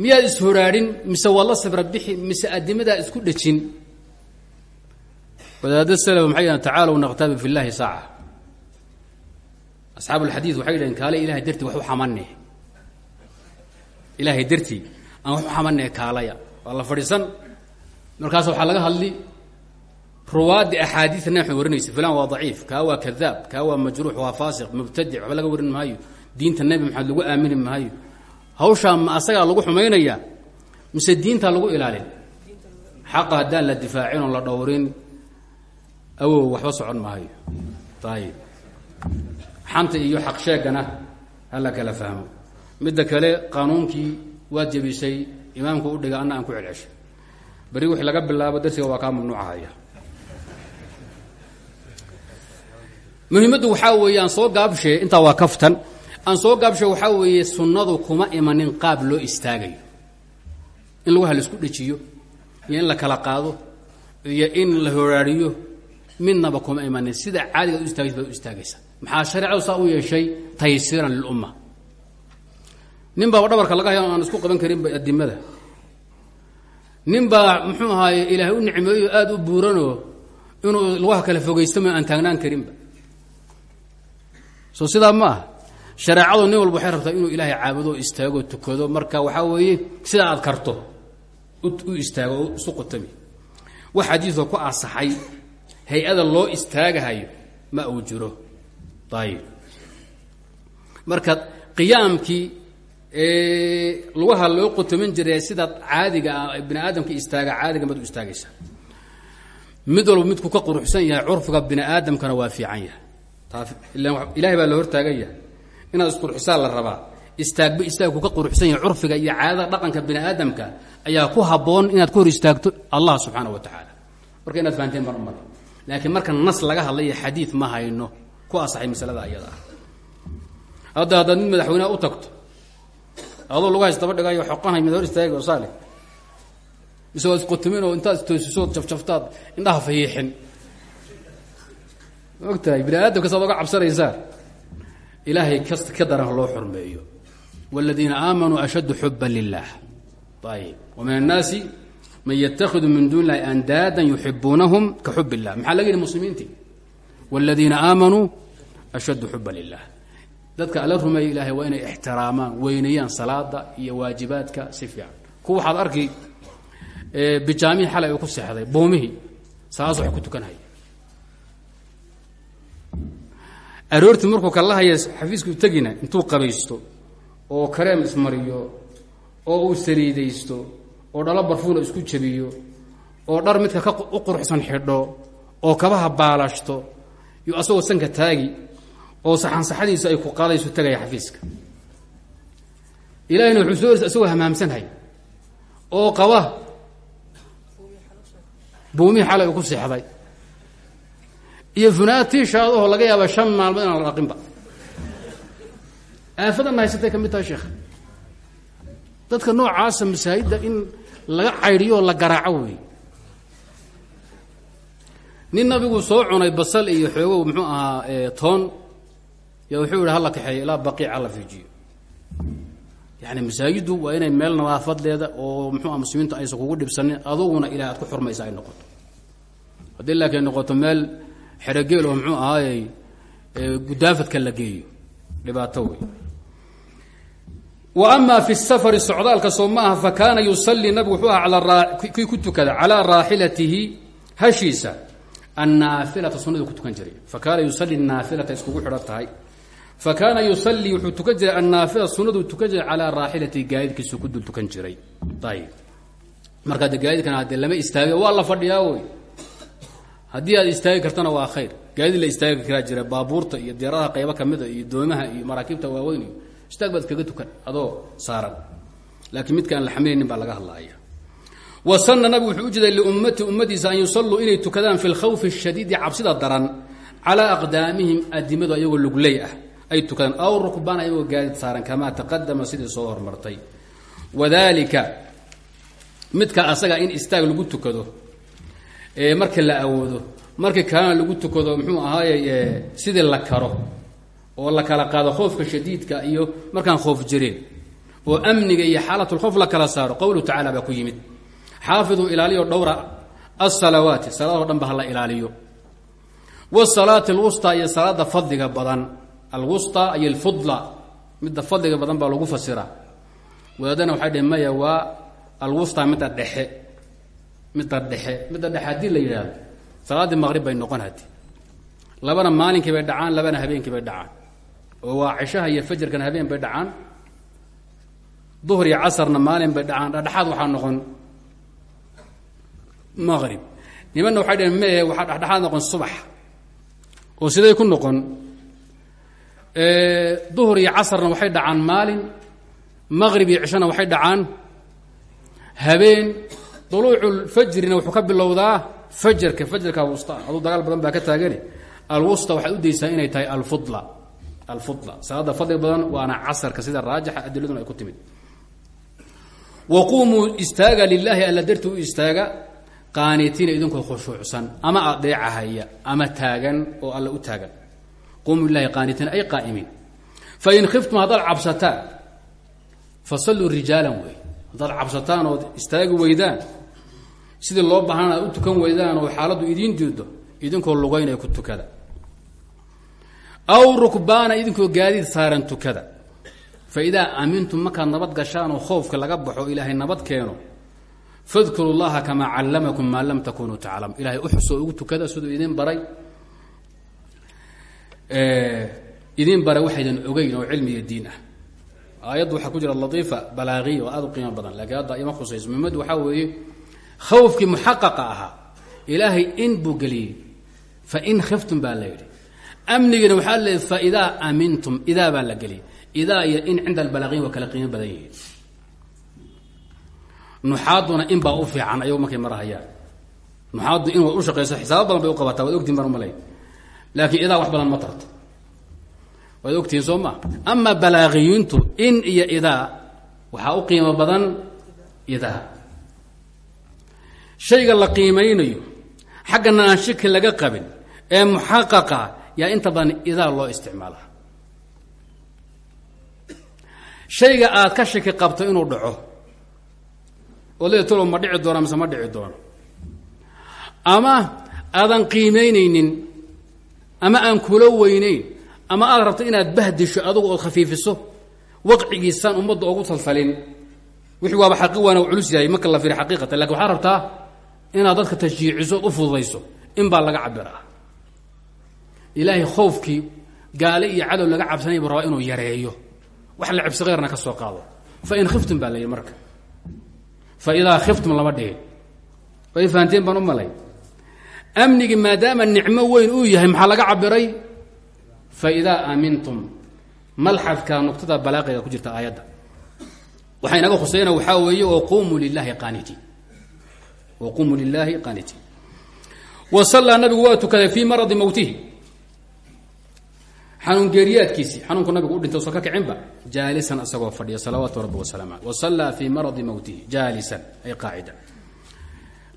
miyaad ishoraadhin mise waa la sibra bixi mise adimadaa isku dhejin? Wadaadda slf maxay yidhahen tacaalow naqtabi fi llahi saaca. Asxaabu alxadiid waxay yidhaheen kaale ilahay dartii wax u xamane ilaahay dartii aan wax u xamane kaalaya. Waa la fadhiisan. Markaas waxaa laga hadli ruwaaddi axaadiida naxu warinaysa filan waa daciif kaa waa kadaab kaa waa majruux waa faasiq mubtadic waxba laga warin maayo diinta nebi maxamed lagu aamini maayo hawshaa ma asagaa lagu xumaynaya mise diintaa lagu ilaalin? Xaqa haddaan la difaacin oon la dhowrin awow waxba socon maayo ayib xanta iyo xaq sheegana hala kala fahmo. Midda kale qaanuunkii waad jebisay imaamku u dhiga anna aan ku celceshay beri wixii laga bilaabo darsiga waa kaa mamnuucahaya. Muhimaddu waxaa weeye aan soo gaabshee intaa waa kaftan aan soo gaabshe waxaa weeye sunnadu kuma imanin qaab loo istaagayo. In lagu halaisku dhejiyo iyo in la kala qaado iyo in la horaariyo midnaba kuma imanin. Sida caadiga u istaagaysa baad u istaagaysa maxaa shareecadu saa u yeeshay? Taysiiran lilumma nin baaba dhabarka laga hayo aan isku qaban karinba adimada nin baa muxuu ahaaye ilaahay u nicmeeyo aada u buuranoo inuu lugaha kala fogaystama aan taagnaan karinba soo sidaa ma ah shareecadu nin walba waxay rabtaa inuu ilaahay caabudo istaago tukado. Marka waxaa weeye sidaa aad karto u istaago oo isu qutami. Ku asaxay hay'ada loo istaagahayo ma uu jiro. Ayib marka qiyaamkii lugaha loo qutamin jiray sida caadiga ah aadamka istaaga caadiga mad u mid walba midku ka quruxsan yahay curfiga bini aadamkana waa fiican yahay. Ilahay baa la hortaagan yahay inaad isqurxisaan la rabaa. Istaagba istaagku ka quruxsan yahay curfiga iyo caadada dhaqanka bini aadamka ayaa ku habboon inaad ku hor istaagto allah subxaana wa tacaala. Marka inaad fahanteen mar mar laakiin marka nas laga hadlayo xadiid ma hayno ku asaxay masalada ayada ah. Hadda haddaad mid madaxweyneha u tagto adoo lagu haystaba dhigayo xoqanhay mid hor istaagi oo saale mise waad isqotumin oo intaad istoosisood jafjaftaad indhaha fayiixin maogtahay bini aadamka saad oga ilaahay kas ka daran loo xurmeeyo wاladiina aamanuu ashaddu xuba lilah ayib wamin الnaasi man ytakhidu min duni اllahi andaadan yuxibuunahum ka xub illah maxaa laga yidhi muslimiintii wاladiina aamanuu ashaddu xuba lilah dadka alla rumeeya ilaahay waa inay ixtiraamaan weynayaan salaada iyo waajibaadka si fiican kuwa waxaad arki bijaamihii xalay uu ku seexday buumihii salaas wax ku tukanhaya aroortii markuu kalahaya xafiiskuu tegina intuu qabaysto oo kareem ismariyo oo uu saliidaysto oo dhalo barfuuna isku jabiyo oo dhar midka ka u quruxsan xidho oo kabaha baalashto iyo asagoo sanka taagi oo saxansaxadiisu ay ku qaadayso tegaya xafiiska. Ilahina wuxuu soo orisa isagoo hamaamsanhay oo qaba buumihii xalay uu ku seexday iyo funaatii shaadahoo laga yaaba shan maalmood inaan la dhaqinba aafadanna haysatay ka mid tahay sheekh? Dadka noocaasa masaajidda in laga caydhiyo oo la garaaco wey nin nabigu soo cunay basal iyo xoogow muxuu ahaa toon ya wuxuu yihi hala kaxeeyo ilaa baqiica la fiijiyo. Yani masaajiddu waa inay meel nadaafadeeda oo muxuuah muslimiintu aysan kugu dhibsanin aduguna ilaah aad ku xurmaysa ay noqoto. Haddii laakiin noqoto meel xerogeel oo muxuu ahaayey gudaafadka la geeyo. Dhibaato wey wa fi safari socdaalka soo fa kaana yusallii nabigu wuxuu aha kii ku tukada calaa raaxilatihi hashiisa annaafilata sunnadu ku tukan jiray. Fa kaana yusalli naafilata iskugu xidhan tahay. Fa kaana yusallii wuxuu tukan jiray annaafila sunnaduu tukan jiray calaa raaxilatihi gaadiidkiisuu ku dul tukan jiray. Ayib marka de gaadiidkan haddee lama istaagay waa la fadhiyaa wey haddii aad istaagi kartana waa khayr. Gaadiid la istaagi karaa jira baabuurta iyo diyaaradaha qaybo kamida iyo doomaha iyo maraakiibta waaweyn iyo istaag baad kaga tukan adoo saaran. Laakiin midka aan la xamilaynin baa laga hadlaaya. Wa sanna nabigu wuxuu u jeeday liummati ummadiisa an yusalluu inay tukadaan fi lkhawfi ashadiidi cabsida daran calaa aqdaamihim adimadu ayagoo lugley ah. Ay tukadaan aw rukbaan ayagoo gaadiid saaran kamaa taqadama sidii soo hormartay. Wadalika midka asaga in istaag lagu tukado marka la awoodo. Markii kalena lagu tukado muxuu ahaaye sidii la karo oo la kala qaado khoofka shadiidka iyo markaan khoof jireen oo amniga iyo xaalatulkhoof la kala saaro qowluhu tacala baa ku yimid. Xaafiduu ilaaliyo dhowra asalawaati salaadoo dhan ba ha la ilaaliyo. Wasalaati alwustaa iyo salaada fadliga badan alwustaa iyo alfudla midda fadliga badan baa lagu fasiraa. Wadaadana waxay dheh maya waa alwustaa midda dhexe midda dhexe midda dhexe haddii la yidhaahdo salaaddii maqrib bay noqon hadi labana maalinkii bay dhacaan labana habeenkii bay dhacaan. Oo waa cishaha iyo fajarkana habeen bay dhacaan. Duhr iyo casarna maalin bay dhacaan. Dhexdhexaad waxaa noqon maqrib. Nimanna waxay dhaheen mehe waxaa dhexdhexaad noqon subax. Oo siday ku noqon? Duhr iyo casarna waxay dhacaan maalin maqrib iyo cishana waxay dhacaan habeen duluuculfajrina wuxuu ka bilowdaa fajarka fajarka wusta aduu dagaal badan baa ka taagani alwusta waxaad u daysaa inay tahay alfudla alfudla salaada fadli badan waana casarka sida raajixa adiladuna ay ku timid wa quumuu istaaga lilaahi alla darti u istaaga qaanitiina idinkoo khushuucsan ama adeecahaya ama taagan oo alla u taagan quumuu lilahi qaanitiina ay qaa'imiin fain khiftum haddaad cabsataan fasalluu rijaalan sidii loo baahan aad u tukan weydaan oo xaaladdu idiin diido idinkoo lugaynaya ku tukada. Aw rukbaana idinkoo gaadiid saaran tukada. Fa idaa aamintum markaad nabad gashaan oo khoofka laga baxo ilaahay nabad keeno fadkuru llaha kamaa callamakum maa lam takunuu taclamu ilahay uxusoo ugu tukada siduu idin baray idin baray waxaydan ogeyn oo cilmi diin ah. Aayaddu waxaa ku jira latiifa balaaqiya oo aada u qiimo badan laakiin hadda ima khusayso. Muhimaddu waxaa khawfkii muxaqaqa ahaa ilaahay in buu geliyey. Fa in khiftum baa la yidhi. Amnigina waxaa leey fa idaa aamintum idaa baa la geliyay idaa iyo in cinda albalaaqiyin waa kala qiimo badan yihiin. In baa u fiican ayagu markay marahayaan. Nuxaaddu in way u shaqayso xisaabo badan bay u qabataa waad ogtiin baan umalay laakiin idaa wax badan ma tarto. Waad in iyo idaa waxaa u qiimo badan idaa shayga la qiimaynayo xaggana aan shiki laga qabin ee muxaqaqa yaa inta badan idaa loo isticmaalaa shayga aad ka shaki qabto inuu dhaco oo le tolo ma dhici doona mise ma dhici doono ama aadan qiimaynaynin ama aan kula weynayn ama aad rabto inaad bahdisho adugu ood khafiifiso waqcigiisaan ummadda ogu taltalin. Wixii waaba xaqi waana culus yahay marka la fiiri xaqiiqatan laakiin waxaa rabtaa inaad dadka tashjiiciso ood u fududayso in baa laga cabiraa ilaahay khoofkii gaale iyo cadow laga cabsanaya buu rabaa inuu yareeyo. Wax la cibsi keyrna ka soo qaado. Fa in khiftum baa la marka. Fa idaa khiftum lama dhihin. Way fahanteen baan u malay. Amnigi maadaama nicmo weyn uu yahay maxaa laga cabiray fa idaa aamintum. Malxadka nuqtada balaaqiga ku jirta aayadda. Waxaa inaga khuseyna waxaa weeye waquumuu lilahi qaanitiin waquumuu lilaahi qaanitiin wa sallaa nabigu waa tukaday fii maradi mowtihi xanuun geeriyaadkiisii xanuunku nabigu u dhintay soo ka kicinba jaalisan isagoo fadhiya salawaatu rabbi wasalaamu aleh wasallaa fii maradi mowtihi jaalisan ay qaacida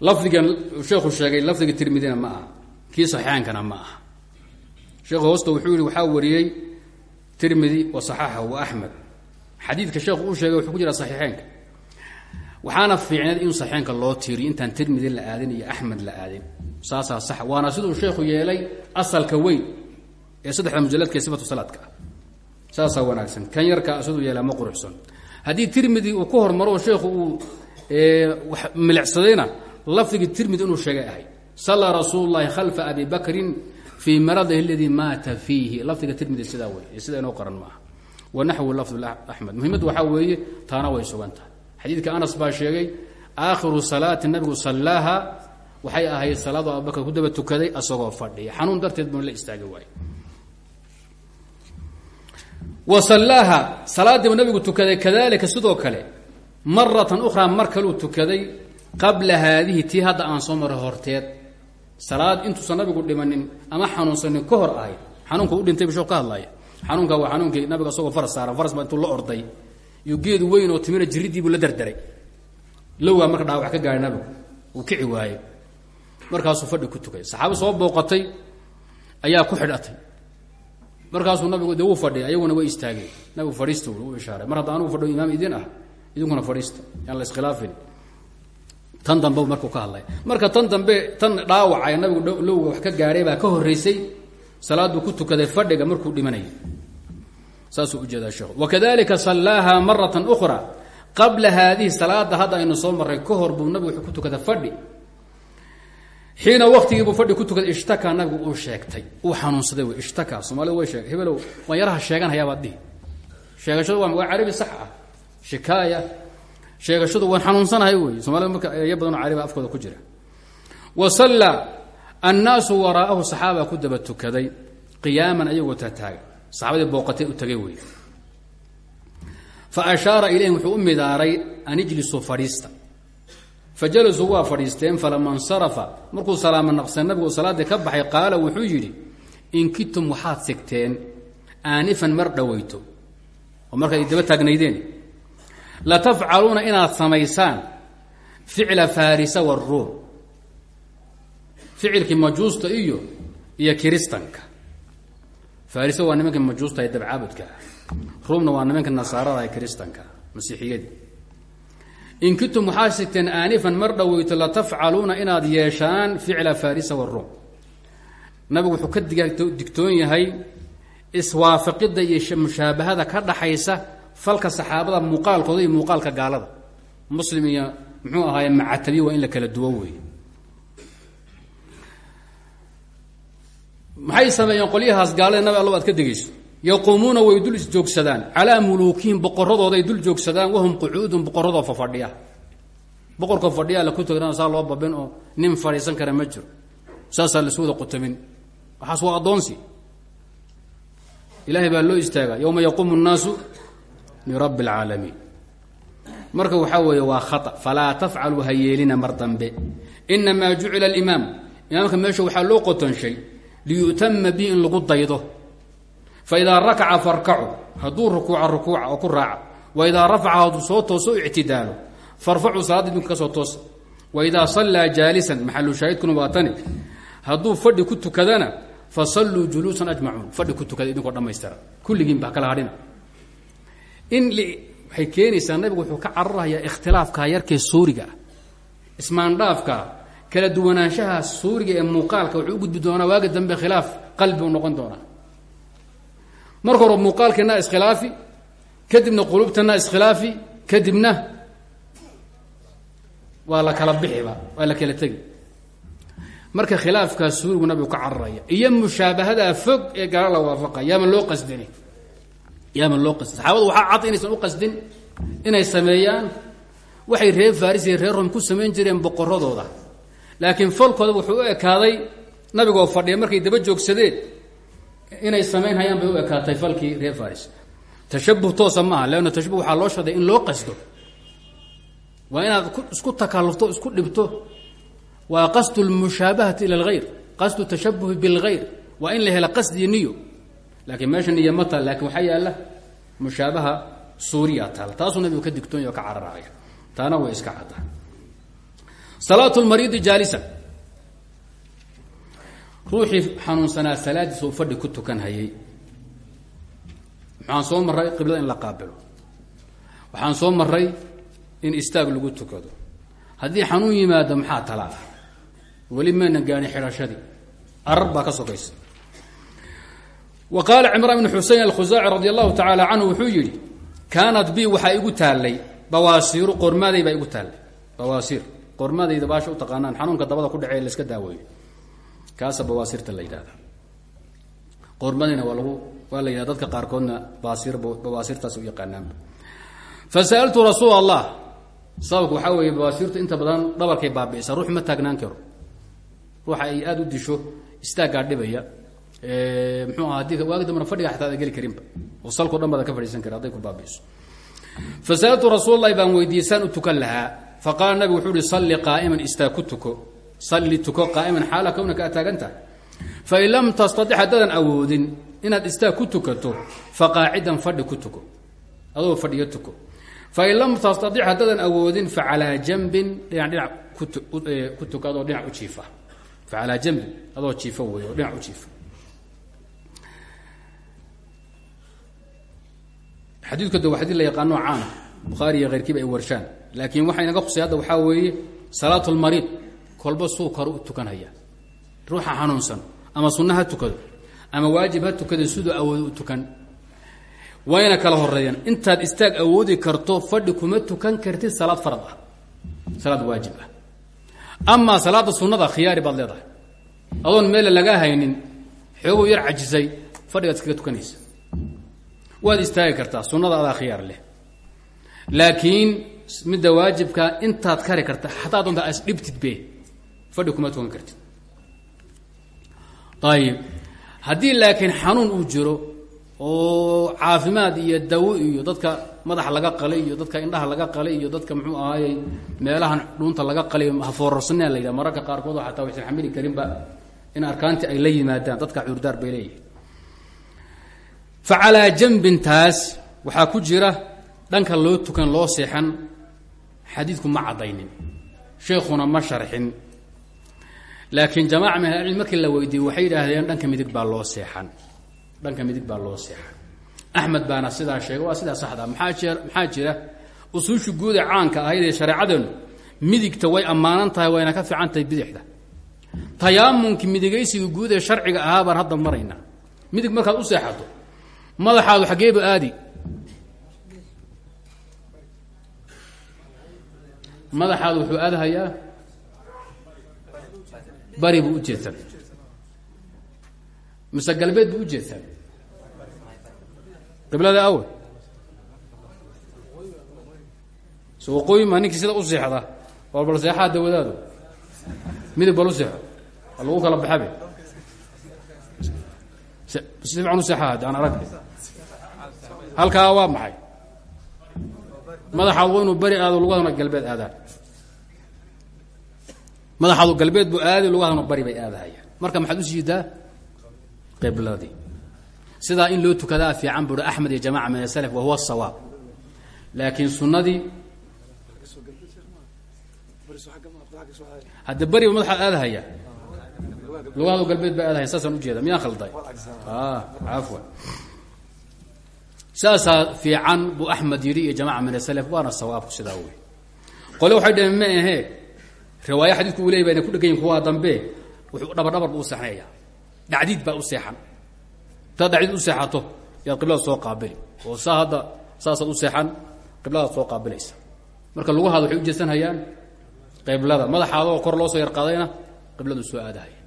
lafdigan sheekhu sheegay lafdiga tirmidina ma aha kii saxiixaankana ma aha sheekhu hoosta wuxuu yihi waxaa wariyey tirmidi wa saxaxahu wa axmed xadiidka sheekhu uu sheegay wuxuu ku jira saxiixeynka waxaana fiicneed in saxiixeynka loo tiiriyo intaan tirmidi la aadin iyo axmed la aadin. Saasaa sax waana siduu sheekhu yeelay asalka weyn ee saddexda mujaladka ee sifatu salaadka. Ah saasaa wanaagsan. Kan yarka siduu yeelaa ma quruxsan. Haddii tirmidi uu ku hormaro sheekhu uu milicsadayna lafdigii tirmidi inuu sheegay ahay. Sallaa rasuulu llahi khalfa abi bakrin fii maradihi aladii maata fiihi. Lafdiga tirmidi sidaa wey sida inoo qaran maaha. Wa naxwu lafd axmed. Muhimaddu waxaa weeye taana way sugan tahay xadiidka anas baa sheegay aakhiru salaati nabigu sallaaha. Waxay ahayd salaadu abubakar ku daba tukaday asagoo fadhiya. Xanuun darteed buu la istaagi waayey wa sallaaha. Salaadiibu nabigu tukaday kadalika sidoo kale maratan ukhraa mar kaluu tukaday qabla haadihi tii hadda aan soo maray horteed. Salaad intuusan nabigu dhimanin ama xanuunsanin ka hor ahayd xanuunka u dhintay bishoo ka hadlaya. Xanuunka waa xanuunkii nabiga asagoo faras saaran faras baa intuu la orday iyo geed weyn oo timina jiridiibuu la dardaray. Lowgaa marka dhaawax ka gaadhay uu kici waayey markaasuu fadhi ku tukay. Saxaabo soo booqatay ayaa ku xidhatay. Markaasuu nabigu de wuu ayaguna way istaageen. Nabigu fadhiista u ishaaray. Mar hadda anugu fadhiyo imaam idin ah idinkuna fadhiista. Yaan la iskhilaafin. Tan dambe markuu ka hadlay. Marka tan dambe tan dhaawaca nabigu lowga wax ka gaadhay baa ka horraysay salaaduu ku tukaday fadhiga markuu dhimanayay saasuu u jeedaa sheekhu. Wakadalika sallaaha maratan ukhra. Qabla haadihi salaada hadda aynu soo marray ka hor buu nabigu ku tukaday fadhi. Xiina waktigiibuu fadhi ku tukaday ishtakaa nabigu uu sheegtay. Uu xanuunsaday wey ishtakaa soomaalida way sheegay hebelow waan yaraha sheeganhayabaad dhihi. Sheegashadu waa waa sax ah shikaaya. Sheegashadu waan xanuunsanahay wey soomaalida marka eeyo badanoo carabi afkooda ku jira. Wa sallaa annaasu waraa'ahu saxaabaa ku daba tukaday qiyaaman ayagoo taataaga saxaabadii booqatay u tagay wey fa ashaara ilayhim wuxuu u midaaray an ijlisuu fadhiista. Fa jalasuu waa fadhiisteen falama insarafa markuu salaamo naqseen nabigu salaaddii ka baxay qaala wuxuu yidhi in kidtum waxaad sigteen aanifan mar dhoweyto oo markaad daba taagnaydeen. La tafcaluuna inaad samaysaan ficla farisa waruum ficilkii majuusta iyo iyo kiristanka farisa waa nimanka majuusta ee dabcaabudka. Ruumna waa nimanka nasaarada ee kiristanka masiixiyadii in kitum waxaa sigteen aanifan mar dhoweyto latafcaluuna inaad yeeshaan ficla farisa waruum nabigu wuxuu ka digtoon yahay iswaafaqidda iyo mushaabahada ka dhaxaysa falka saxaabada muuqaalkooda iyo muuqaalka gaalada. Muslim iyo muxuu ahaaye macatabi waa in la kala duwo wey maxay sameeyeen qolyahaas gaalada nabi allo aad ka degayso? yaquumuuna way dul isjoogsadaan calaa muluukihim boqoradooday dul joogsadaan wahum qucuudun boqoradoo fafadhiya. Boqorkoo fadhiya la ku tagna saa loo babin oo nin fadhiisan kara ma jiro. Saasaa lasu wada qutamin waxaas waa addoonsi. Ilaahay baa loo istaagaa. Yowma yaquumu nnaasu lirabbi اlcaalamiin marka waxaa weeye waa khata. Falaa tafcaluu ha yeelina mar dambe. Inamaa jucila alimaam. Imaamka meesha waxaa loo qotonshay liyu'tama bihi in lagu daydo. Faidaa rakaca farkacu hadduu rukuuca rukuuca oo ku raaca waidaa rafaca hadduu soo tooso ictidaalo farfacuu salaadda idinku ka soo toosa. Waidaa sallaa jaalisan maxalu shaahidkuna waa tani hadduu fadhi ku tukadana fasalluu juluusan ajmacuun. Fadhi ku tukada idinkoo dhammaystira. Kulligiinba kala hadhina. In waxay keenaysaa nabigu wuxuu ka cararayaa ikhtilaafka yarkee suuriga ah ismaandhaafka kala duwanaanshaha suuriga ee muuqaalka wuxuu u gudbi doonaa waaga dambe khilaaf qalbi u noqon doonaa. Marka hore muuqaalkeena iskhilaafi kadibna qulubtana iskhilaafi kadibna waa la kala bixiba waa la kala tegi. Marka khilaafkaa suurigu nabigu ka cararaya iyo mushaabahadaa fog ee gaala la waafaqaya yaama loo qasdini yaama loo qasdin. Saxaabadu waxaa cad inaysan u qasdin inay sameeyaan. Waxay reer faris iyo reer rom ku samayn jireen boqoradooda laakiin folkooda wuxuu u ekaaday nabigoo fadhiya markay daba joogsadeen. Inay samayn hayaan bay u ekaatay falkii reer faris tashabuh toosa maaha leanna loo shaday in loo qasdo waa inaad isku takallufto isku dhibto. Waa qasdu lmushaabahati ila alghayr qasdu tashabuhi bilghayr waa in la qasdi iyo niyo. Laakiin ma taal laakiin waxaa yaalla mushaabaha suuriya taal. Taasuu nabigu ka digtoonya oo ka cararaya. Taana way iska caddaa salaatu lmariidi jaalisa. Ruuxii xanuunsanaa salaadiisa uu fadhi ku tukan hayay. Waxaan soo maray qiblada in la qaabilo. Waxaan soo maray in istaag lagu tukado. Haddii xanuun yimaado maxaa talaa weli mayna gaani xidhashadii. Arar ka sokaysa. Wa qaala cimraan bn xusein alkhusaaci radi allahu tacaala canhu wuxuu yidhi kaanat bi waxaa igu taallay bawaasiiru qormaaday baa igu taallay qormadayda baasha u taqaanaan xanuunka dabada ku dhacee laska daaweeyo kaasa bawaasirta la yidhahda qormadina waa lagu waa la yidhahda dadka qaarkoodna baasir bawaasirtaas u yaqaanaanba fasa'altu rasuul allah sababku waxaa weeye inta badan dhabarkay baabi'isa ruux ma taagnaan karo. Ruuxa ay aada u disho istaaggaa dhibaya. Mxuu aha haddii waagi dambana fadhiga xataa ada geli oo salkao dhan ka fadhiisan kara hadday ku baabi'iso. Fasa'altu rasuul allahi baan weydiiyey u tukan faqaala nabigu wuxuu uhi salli qaa'iman istaag ku tuko. Salli tuko qaa'iman xaala kawnaka aad taagan tahay. Fain lam tastadic haddaadan awoodin inaad istaag ku tukato faqaacidan fadhi ku tuko. Adoo fadhiyo tuko. Fain lam tastadic haddaadan awoodin facalaa jambin dhinac dhinac ku tuko adoo dhinac u jiifa. Facalaa jambin adoo jiifa wey oo dhinac u jiifa. Xadiidku de waa xadiid la yaqaano caana bukhaari iyo keyrkiiba ay warshaan laakiin waxaa inaga khusay hadda waxaa weeye salaatu lmariid kolba suu kore u tukanhaya ruuxa xanuunsan ama sunna ha tukado ama waajib ha tukado siduu awood u tukan. Wayna kala horeeyaan intaad istaag awoodi karto fadhi kuma tukan kartid salaad farad ah salaad waajib ah. Amaa salaada sunnada khiyaari baad leedahay. Adoon meela lagaa haynin xooguu yar cajisay fadhigaad iskaga tukanaysa. Waad istaagi kartaa sunnada adaa khiyaar leh. Laakiin midda waajibkaa intaad kari karta hataa doonta as dhibtid be fadhi kuma tukan kartid. Ayib haddii laakiin xanuun uu jiro oo caafimaad iyo dawo iyo dadka madaxa laga qalay iyo dadka indhaha laga qalay iyo dadka muxuu ahaayey meelahan dhuunta laga qalay hafoorarsanaa la yidhaha mararka qaarkood oo xataa waysan xamili karinba in arkaantii ay la yimaadaan dadka cuurdaar bay leeyihiin fa calaa jambin taas waxaa ku jira dhanka loo tukan loo seexan xadiidku ma caddaynin sheekhuna ma sharxin. Laakiin jamaaca min ahlicilm markii la weydiiyey waxay yidhaahdeen dhanka midig baa loo seexan. Dhanka midig baa loo seexan. Axmed baana sidaa sheegay waa sidaa saxda maxaa jir maxaa jira? Usuusha guud ee caanka ahayd ee shareecadeenu midigta way ammaanan tahay wayna ka fiican tahay bidixda. Tayaamunkii midigaysiga guud ee sharciga ahaa baan hadda maraynaa midig markaad u seexato madaxaadu xaggeebu aadi madaxaadu wuxuu aadhayaa bari buu u jeedsan mise galbeed buu u jeedsan qiblada awe so waqooyi maa ninkii sida u seexda? War bal seexaa dawadaadu midig bal u seexo. Waa lagu kala baxabe. Si fiican u seexaa haddi aan arag. Halkaa waa maxay madaxaadu waa inuu beri aado lugahana galbeed aadaan. Madaxaadu galbeed buu aaday lugahana bari bay aadahayaan. Marka maxaad u siidaa qibladii sidaa in loo tukadaa fiican buuhi axmed iyo jamaca min aslf wa huwa asawaab laakiin sunnadii hadda beriba madaxaad aadahaya lugahadu galbeed baa aadahaya saasaan ujeeda miyaan khalday? Cafwan saasaa fiican buu axmed yidhi iyo jamaca min aslf waana sawaabku sidaa wey qole waxay dhaheen ma ahee riwaayo xadiidku uu ley bayna ku dhegan yihiin kuwaa dambe wuxuu dhabar dhabar buu u seexanaya dhacdiid baa u seexan. Intaad dhacdiid u seexato yaad qiblada soo qaabili. Oo saa hadda saasaad u seexan qibladaad soo qaabilaysa. Marka lugahaada waxay u jeesanhayaan qiblada. Madaxaadoo kor loo soo yarqaadayna qibladu soo aadahaya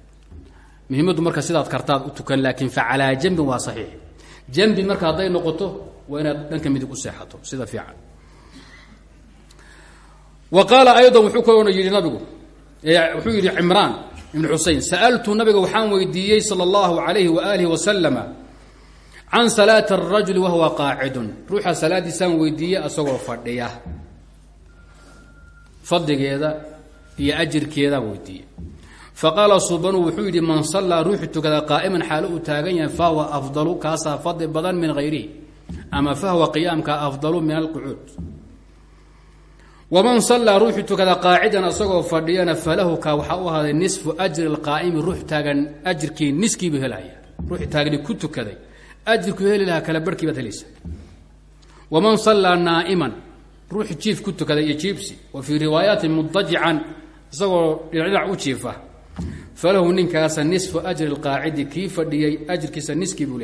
muhiimaddu marka sidaad kartaad u tukan laakiin fa calaa jambin waa saxiix janbi marka hadday noqoto waa inaad dhanka mid u seexato sida fiican. Wa qaala aydan wuxuu kalona yidhi nabigu wuxuu yidhi cimraan ibnu xusein sa'altu nabiga waxaan weydiiyey sala allahu alayhi waaalihi wasalama can salaati arajuli wahuwa qaacidun. Ruuxa salaaddiisaan weydiiyey asagoo fadhiya. Fadligeeda iyo ajirkeedaan weydiiyey faqaala subanu wuxuu yidhi man sallaa ruuxu tukada qaa'iman xaalo uu taagan yahay fahuwa afdalu kaasaa fadli badan min hayrihi ama fahuwa qiyaamka afdalu min alqucuud waman sallaa ruuxu tukada qaacidan asagoo fadhiyana falahu ka waxaa u ahaaday nisfu ajri lqaa'imi ruux taagan ajirkii niskiibu helaya ruux taagni ku tukaday ajirku heli lahaa kala barhkii baad helaysa waman sallaa naa'iman ruux jiif ku tukaday iyo jiibsi wa fii riwaayaati mudajican isagoo dhinacdhinac u jiifa falahu ninkaasa nisfu ajri qaacidi kii fadhiyey ajirkiisa niskii buu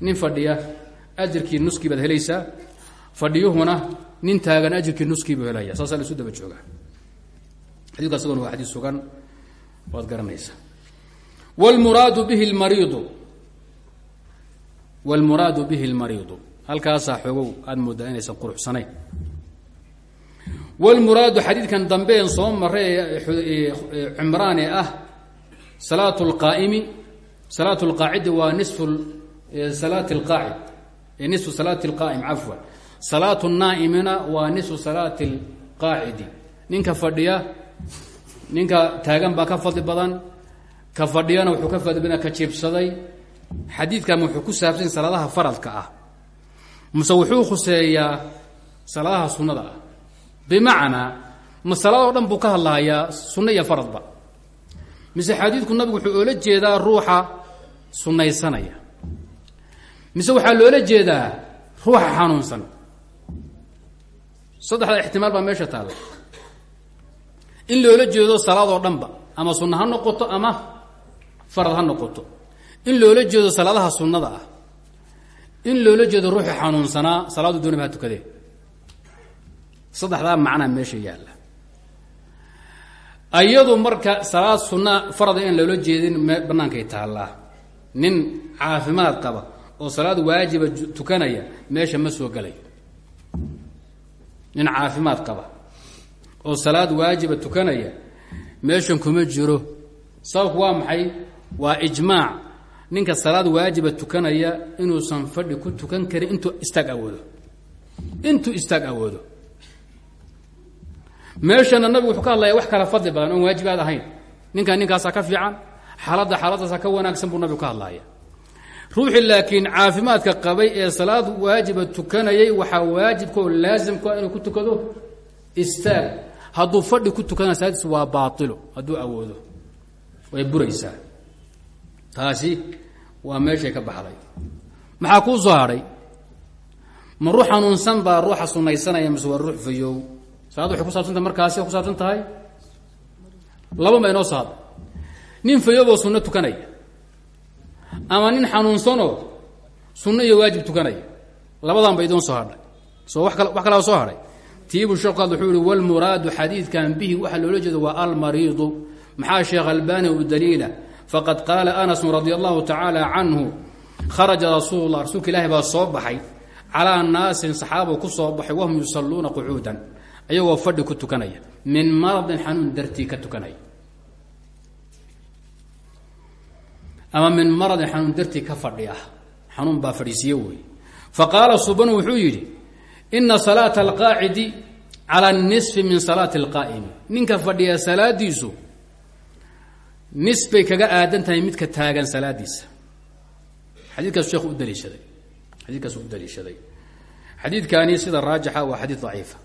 nin fadhiya ajirkii nuskii baad helaysaa fadhiyuhuna nin taagan ajirkii nuskiibuu helaya saasaa laisu daba jooga xadiika isagon waa xadiis sugan waad garanaysaa. Wlmuraadu bihi lmariidu wlmuraadu bihi lmariidu halkaasaa xoogow aada moodaa inaysan quruxsanayn wlmuraadu xadiidkan dambeen soo maray eh, eh, eh, ee ah salaat اlqaa'imi salaat اlqaacidi waa nisfu salaati اlqaacid nisfu salaati اlqaa'im cafwan salaatu naa'imina waa nisfu salaati اlqaacidi ninka fadhiya ninka taagan baa ka fadli badan ka fadhiyana wuxuu ka fadli badan ka jiibsaday xadiidkan wuxuu ku saabsan salaadaha faradka ah mase wuxuu khuseeyaa salaadaha sunnada ah bimacnaa ma salaadoo dhan buu ka hadlahayaa sunno iyo faradba mise xadiidku nabigu wuxuu oola jeedaa ruuxa sunnaysanaya. Mise waxaa loola jeedaa ruuxa xanuunsan. Saddexda ixtimaal baa meesha taalla in loola jeedo salaadoo dhanba ama sunno ha noqoto ama farad ha noqoto. In loola jeedo salaadaha sunnada ah. In loola jeedo ruuxi xanuunsanaa salaadu doonaba ha tukadee saddexdaa macnaa meesha yaalla ayadu marka salaad sunna farada in loola jeedin bannaankay taallaa nin caafimaad qaba oo salaad waajiba tukanaya meesha ma soo gelayo nin caafimaad qaba oo salaad waajiba tukanaya meeshan kuma jiro. Sababku waa maxay? Waa ijmaac. Ninka salaad waajiba tukanaya inuusan fadhi ku tukan karin intuu istaag awoodo. Intuu istaag awoodo meeshana nabigu wuxuu ka hadlaya wax kala fadli badan oon waajibaad ahayn. Ninkan ninkaasaa ka fiican xaaladda xaaladaasaa ka wanaagsan buu nabigu ka hadlaya ruuxii laakiin caafimaadka qabay ee salaad waajiba tukanayay waxaa waajibkaoo laasimka inuu ku tukado istaag. Hadduu fadhi ku tukana salaadiis waa baatilo hadduu awoodo. Way buraysaa. Taasi waa meeshay ka baxday. Maxaa kuu soo hadhay ma ruux xanuunsan baa ruuxa sunaysanaya mise waa ruux fayow salaad waxay kusaabsan tahay markaasi kusaabsan tahay? Laba ma inoo nin fayoboo sunno tukanaya. Ama nin xanuunsanoo sunno iyo waajib tukanaya. Labadan ba soo hadhay. Soo wa kal wax kalaa soo hadhay. Tiibuu sheekhu ad wuxuu yihi walmuraadu xadiidkan bihi waxaa loola jeeda waa almariidu. Maxaa sheekh albani u daliila? Faqad qaala anasu radia allahu tacaala canhu kharaja rasuul rasuulka ilaahi baa soo baxay. Calaa naasin saxaabuu ku soo baxay wahum yusalluuna ayagoo fadhi ku tukanaya. Min maradin xanuun dartii ka tukanaya. Ama min maradin xanuun dartii ka fadhi ah xanuun baa fadhiisiye wey subanu wuxuu yidhi ina salaata alqaacidi cala nisfi min salaati alqaa'imi. Ninka fadhiya salaadiisu nis kaga aadan tahay midka taagan salaadiisa. Xadiidkaas sheekhu u daliishaday. Xadiidkaas u daliishaday. Xadiidkani sida raajixa waa xadiid daciifa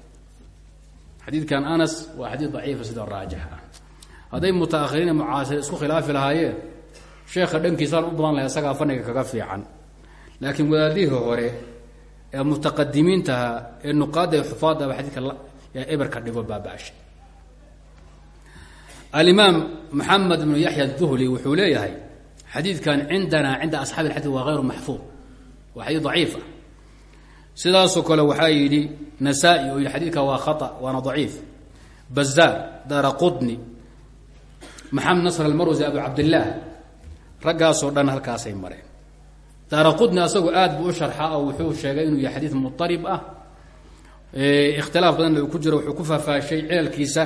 xadiidkan anas waa xadiid daciifa sida raajixa hadday mutaahiriin mucaasir isku khilaafi lahaayeen sheekha dhankiisaan u badan lahay isagaa faniga kaga fiican. Laakiin wadaadihii hore ee mutaqadimiintaha ee nuqaada ee xufaadaba xadiidka eberka dhigo baaba'shay. Alimaam maxamed bnu yaxya duhli wuxuu leeyahay xadiidkan cindana cinda asxaabi اlxadid waa hayru maxfuud waa xadiid daciif ah. Sidaasoo kale waxaa nasaa-i oo xadiidka waa khata waana daciif. Bazaar dara qudni maxamed nasr almarwasi abu cabdillaah raggaasoo dhan halkaasay mareen. Daara qudni asagu aad buu u sharxa oo wuxuu sheegay inuu yahay xadiid mutarib ah. Ikhtilaaf badanna uu ku jiro wuxuu ku faahfaashay ceelkiisa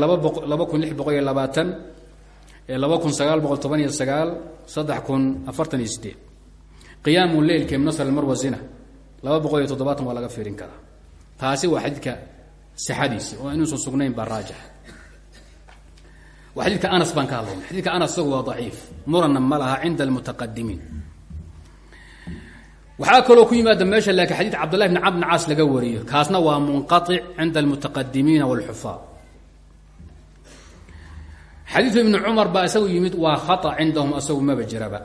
laba boq laba laba boqol iyo toddobaatan waa laga fiirin karaa. Taasi waa xadiidka sixadiisi oo inuusan sugnayn baa raajix. Waa xadidka anas baan ka hadlayna xadidka anas isagu waa daciif. Muranna ma laha cinda almutaqadimiin waxaa kaloo ku yimaada meesha laakiin xadiid cabdullahi bn camr bn caas laga wariyo. Kaasna waa munqaطic cinda almutaqadimiina wاlxufaad xadiidu ibni cumar baa isagu yimid waa khata cindahum asagu maba jiraba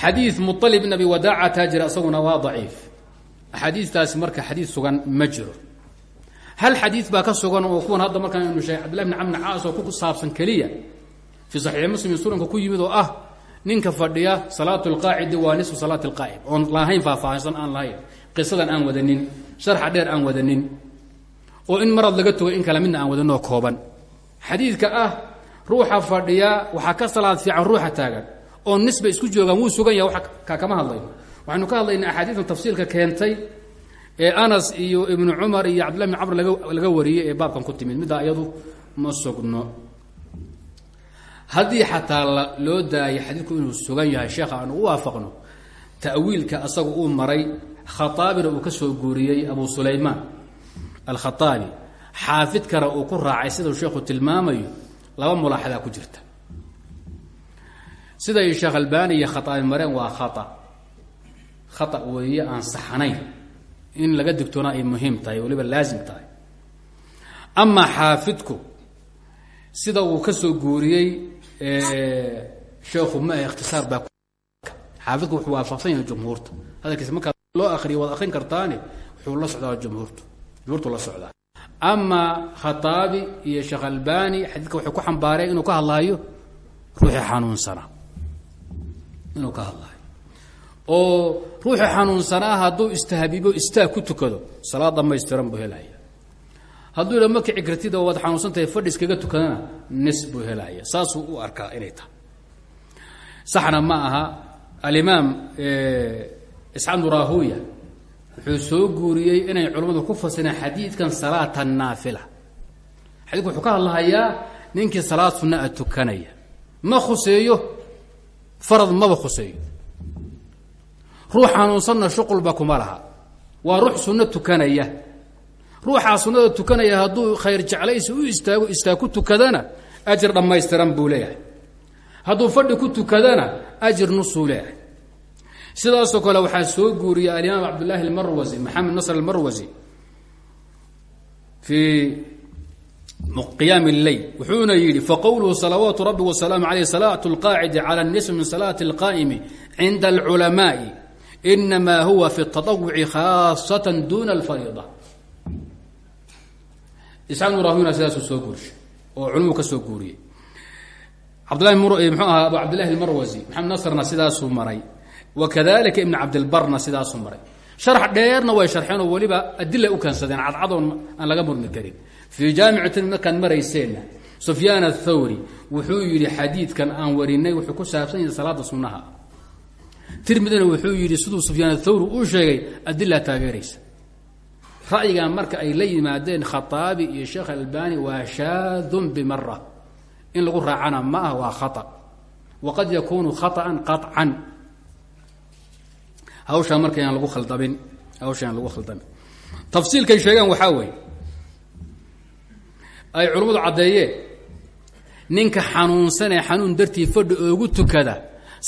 xadiid muطalib bn abi wadaacataa jira isaguna waa daciif. Axaadiistaasi marka xadiid sugan ma jiro. Hal xadiid baa ka sugan oo kuwan hadda markaan inu sheegay cabdillahi bn camr caas oo ku saabsan keliya. Fii saxiixi muslim sunanka ku yimid oo ah ninka fadhiya salaatu lqaacidi waa nisfu salaati lqaa'im oon lahayn faahfaahsan aan lahayn. Qisadan aan wadanin. Sharxa dheer aan wadanin. Oo in marad laga togo in kale midna aan wadaninoo kooban. Xadiidka ah ruuxa fadhiya waxaa ka salaad fiican ruuxa taagan oo nisba isku joogaan wuu sugan yahay ka kama hadlayno. Waxaynu ka hadlaynaa axaadiidan tafsiilka keentay ee anas iyo ibnu cumar iyo cabdillahi bn camr laga wariyey ee baabkan ku timid. Middaa iyadu ma sugno. Haddii xataa loo daayay xadiidku inuu sugan yahay sheekha aan u waafaqno ta'wiilka asaga uu maray khaaabina uu ka soo guuriyey abu sulaymaan alkhaaabi xaafidkana uu ku raacay sidau sheekhu tilmaamayo laba mulaaxadaa ku jirta siday sheekh albani iyo khaaabi mareen waa khaa khata weeye aan saxnayn in laga digtoona ay muhiim tahay waliba laazim tahay. Amaa xaafidku sida uu ka soo guuriyey sheekhu ma ikhtisaar baa xaafidku wuxuu waafaqsan yahay jumhuurta. Hadalkiisa markaa loo akriyo waad akrin kartaane wuxuu la socdaa jumhuurtu. Jumhuurtu la socdaa. Amaa khataabi iyo sheekh albani xadiidka waxay ku xambaareen inuu ka hadlaayo ruuxii xanuunsanaa inuu ka hadlaayo. Oo ruuxii xanuunsanaa hadduu istahbibo istaag ku tukado salaad dhamaystiran buu helaya hadduu ila ma kici kartid oo waad xanuunsan tahay fadhi iskaga tukadana nis buu helaya saasuu u arkaa inay tahay. Saxna ma aha alimaam isxaaq nuraahuya wuxuu soo guuriyey inay culammadu ku fasireen xadiidkan salaata naafila. Xadidku wuxuu ka hadlahayaa ninkii salaad sunna a tukanaya ma khuseeyo farad maba khuseeyo. Ruux xanuunsanna shuqulba kuma laha. Waa ruux sunno tukanaya. Ruuxaa sunnada tukanaya hadduu khayr jeclaysi u istaago istaag ku tukadana ajir dhammaystiran buu leeyahay. Hadduu fadhi ku tukadana ajir nusuu leeyahay. Sidaasoo kale waxaa soo guuriyay alimaam cabdullaahi almarwasi maxamed nasr almarwasi fii qiyaam اleyl wuxuuna yidhi faqowluhu salawaatu rabbi wasalaamu aleyh salaatu اlqaacidi cala nisf min salaati اlqaa'imi cinda alculamaaءi inamaa huwa fi اtaطawuci khaasatan duna اlfariida isxaaq ibnu rahwina sidaasuu soo guurshay oo culumuu ka soo guuriyey cabdillahi mxuu ahaa abu cabdillahi almarwasi maxamed nasrna sidaasuu maray wa kadalika ibn cabdilbarna sidaasuu maray sharax dheerna way sharxeen oo weliba adila u keensadeen cadcadoon aan laga murmi karin fii jaamic tirmid markaan marayseenna sufyaan athawri wuxuu yidhi xadiidkan aan warinay wuxuu ku saabsan yahay salaada sunnaha. Tirmidina wuxuu yidhi siduu sufyaan athawri uu sheegay adilaa marka ay la yimaadeen khataabi iyo sheekh albani waa shaadun bimara in lagu raacana ma ah waa khaa waqad yakuunu khaaan qacan hawshaa markaaan lagu khaldabin hawshaan lagu khaldamin tafsiilkay sheegaan waxaa weeye ay culummadu caddeeyeen. Ninka xanuunsanee xanuun dartii fadhi oogu tukada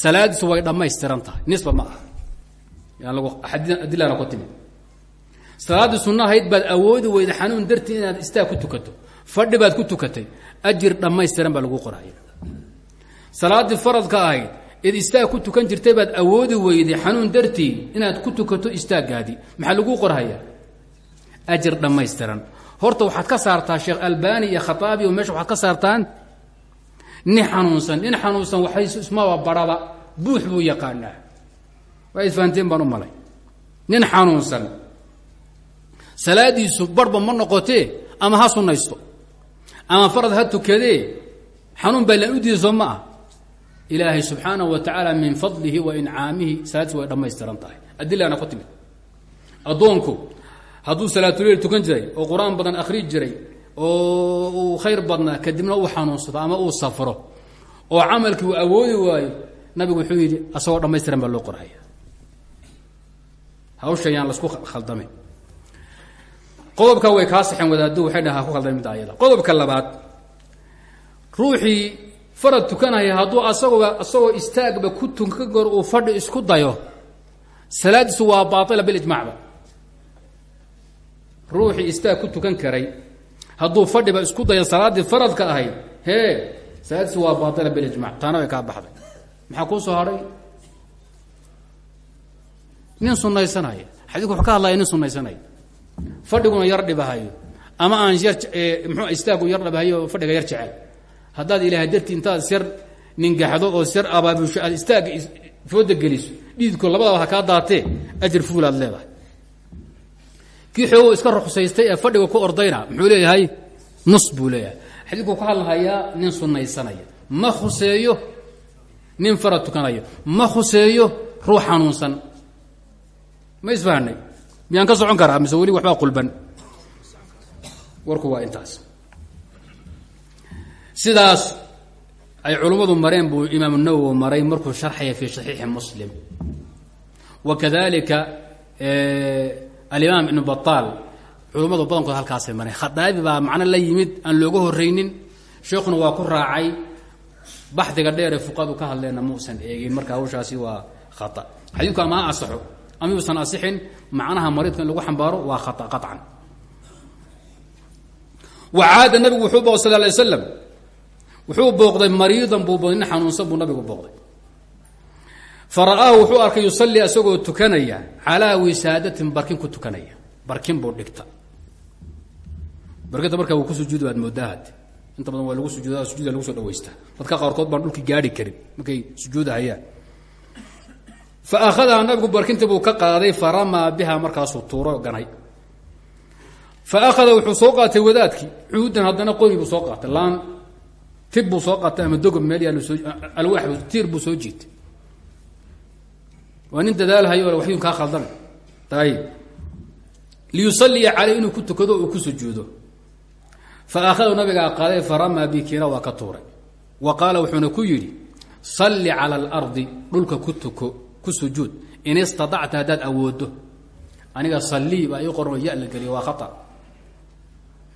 salaadiisu way dhammaystiran tahay. Nisba ma aha. Adilana ku timid. Salaaddii sunnahayd baad awoodi weyda xanuun dartii inaad istaag ku tukato. Fadhi baad ku tukatay. Ajir dhammaystiran baa lagu qoraya salaaddii faradka ahayd id istaag ku tukan jirtay baad awoodi weyday xanuun dartii inaad ku tukato istaaggaadii maxaa laguu qorhayaa ajir dhammaystiran horta waxaad ka saartaa sheekh albani iyo khataabi oo meesha waxaad ka saartaan nin xanuunsan. Nin xanuunsan waxay ismaba baraba buux buu yaqaanaa. Waa isfahanteen baan u malay. Nin xanuunsan. Salaadiisu barhba ma noqotee ama ha sunnaysto ama farad ha tukadee xanuun baa laan u diiday soo ma ah. Ilaahay subxaanahu wa tacaala min fadlihi wa incaamihi salaadiis way dhammaystiran tahay. Adilaana ku timid. Addoonku hadduu salaatuleyl tukan jiray oo qur'aan badan akhrii jiray oo uu khayr badnaa kadibna uu xanuunsado ama uu safro oo camalkii uu awoodi waayo nabigu wuxuu yidhi asagoo dhammaystiran baa loo qorhaya hawsha lasku khaldamay. Qodobka way kaa saxeen wadaaddu waxay dhahaa ku khaldamin midda qodobka labaad ruuxii farad tukanaya hadduu asagooba asagoo istaagba ku tukan kor uu fadhi isku dayo salaadiisu waa baaila bilijmacba ruuxii istaag ku tukan karay. Hadduu fadhiba isku dayo salaaddii faradka ahayd hee salaadiisu waa baaila bilijmac taana way kaa baxday. Maxaa kuu soo hadhay nin sunaysanaya xadiidku wuxuu ka hadlaya nin sunaysanaya fadhiguna yar dhibahayo. Ama aan yar mxuu istaagu yar dhibahayo fadhiga yar jecel. Haddaad ilaahay dartii intaad syar ningaxdo oo syar abaabusho aad istaagga fooda geliso dhiidko labadaba ha kaa daatee ajir fuulaad leedahay kii xoogo iska ruqsaystay ee fadhiga ku ordayna muxuu leeyahay nus buu leeyahay. Xadiidku ka hadlahayaa nin sunaysanaya ma khuseeyo nin farad tukanayo. Ma khuseeyo ruux xanuunsan. Ma isfahanay? Miyaan ka socon karaa? Mise weli waxbaa qulban? Warku waa intaas. Sidaas ay culummadu mareen buu imaam nawowi maray markuu sharxaya fi saxiixi muslim. Wa kadalika alimaam ibnu bataal culummadu badankood halkaasay mareen. Khadaabi baa macno la yimid aan looga horreynin sheekhuna waa ku raacay. Baxdiga dheer ee fuqadu ka hadleenna muusan eegin. Marka hawshaasi waa khata. Xadiidku ama ha asaxo ama yuusan macnaha mariidka in lagu xambaaro waa khata qaطcan wa caada nabigu wuxuu booqday sal slam wuxuu booqday mariidan buu xanuunsan buu nabigu booqday fara'aahu wuxuu arkay yusalii isagoo tukanaya calaa wisaadatin barkin ku tukanaya. Barkin buu dhigta. Barkinta markaa wuu ku sujuudi baad moodaahad. Inta badan waa lagu sujuuda sujuuda lagu soo dhawaystaa dadka qaarkood baan dhulki gaari karin markay sujuudahayaan. Fa akhadaha nabigu barkintii buu ka qaaday faramaa biha markaasuu tuuro ganay. Fa akhada wuxuu soo qaatay wadaadkii cuudan haddana qori buu soo qaatay laan tib buu soo qaatay ama dogob meel alwaax tiir buu soo jiitay waa nin dadaalhayo waxyun kaa khaldame ayib liyusaliya caleyh inuu ku tukado uu ku sujuudo. Fa akhadahu nabigaa qaaday faramaa bikiina waa ka tuuray. Wa qaala wuxuuna ku yidhi salli cala alardi dhulka ku tuko ku sujuud. In istaacta haddaad awoodo. Aniga sallii baa ii qoran ya la geliya waa khata.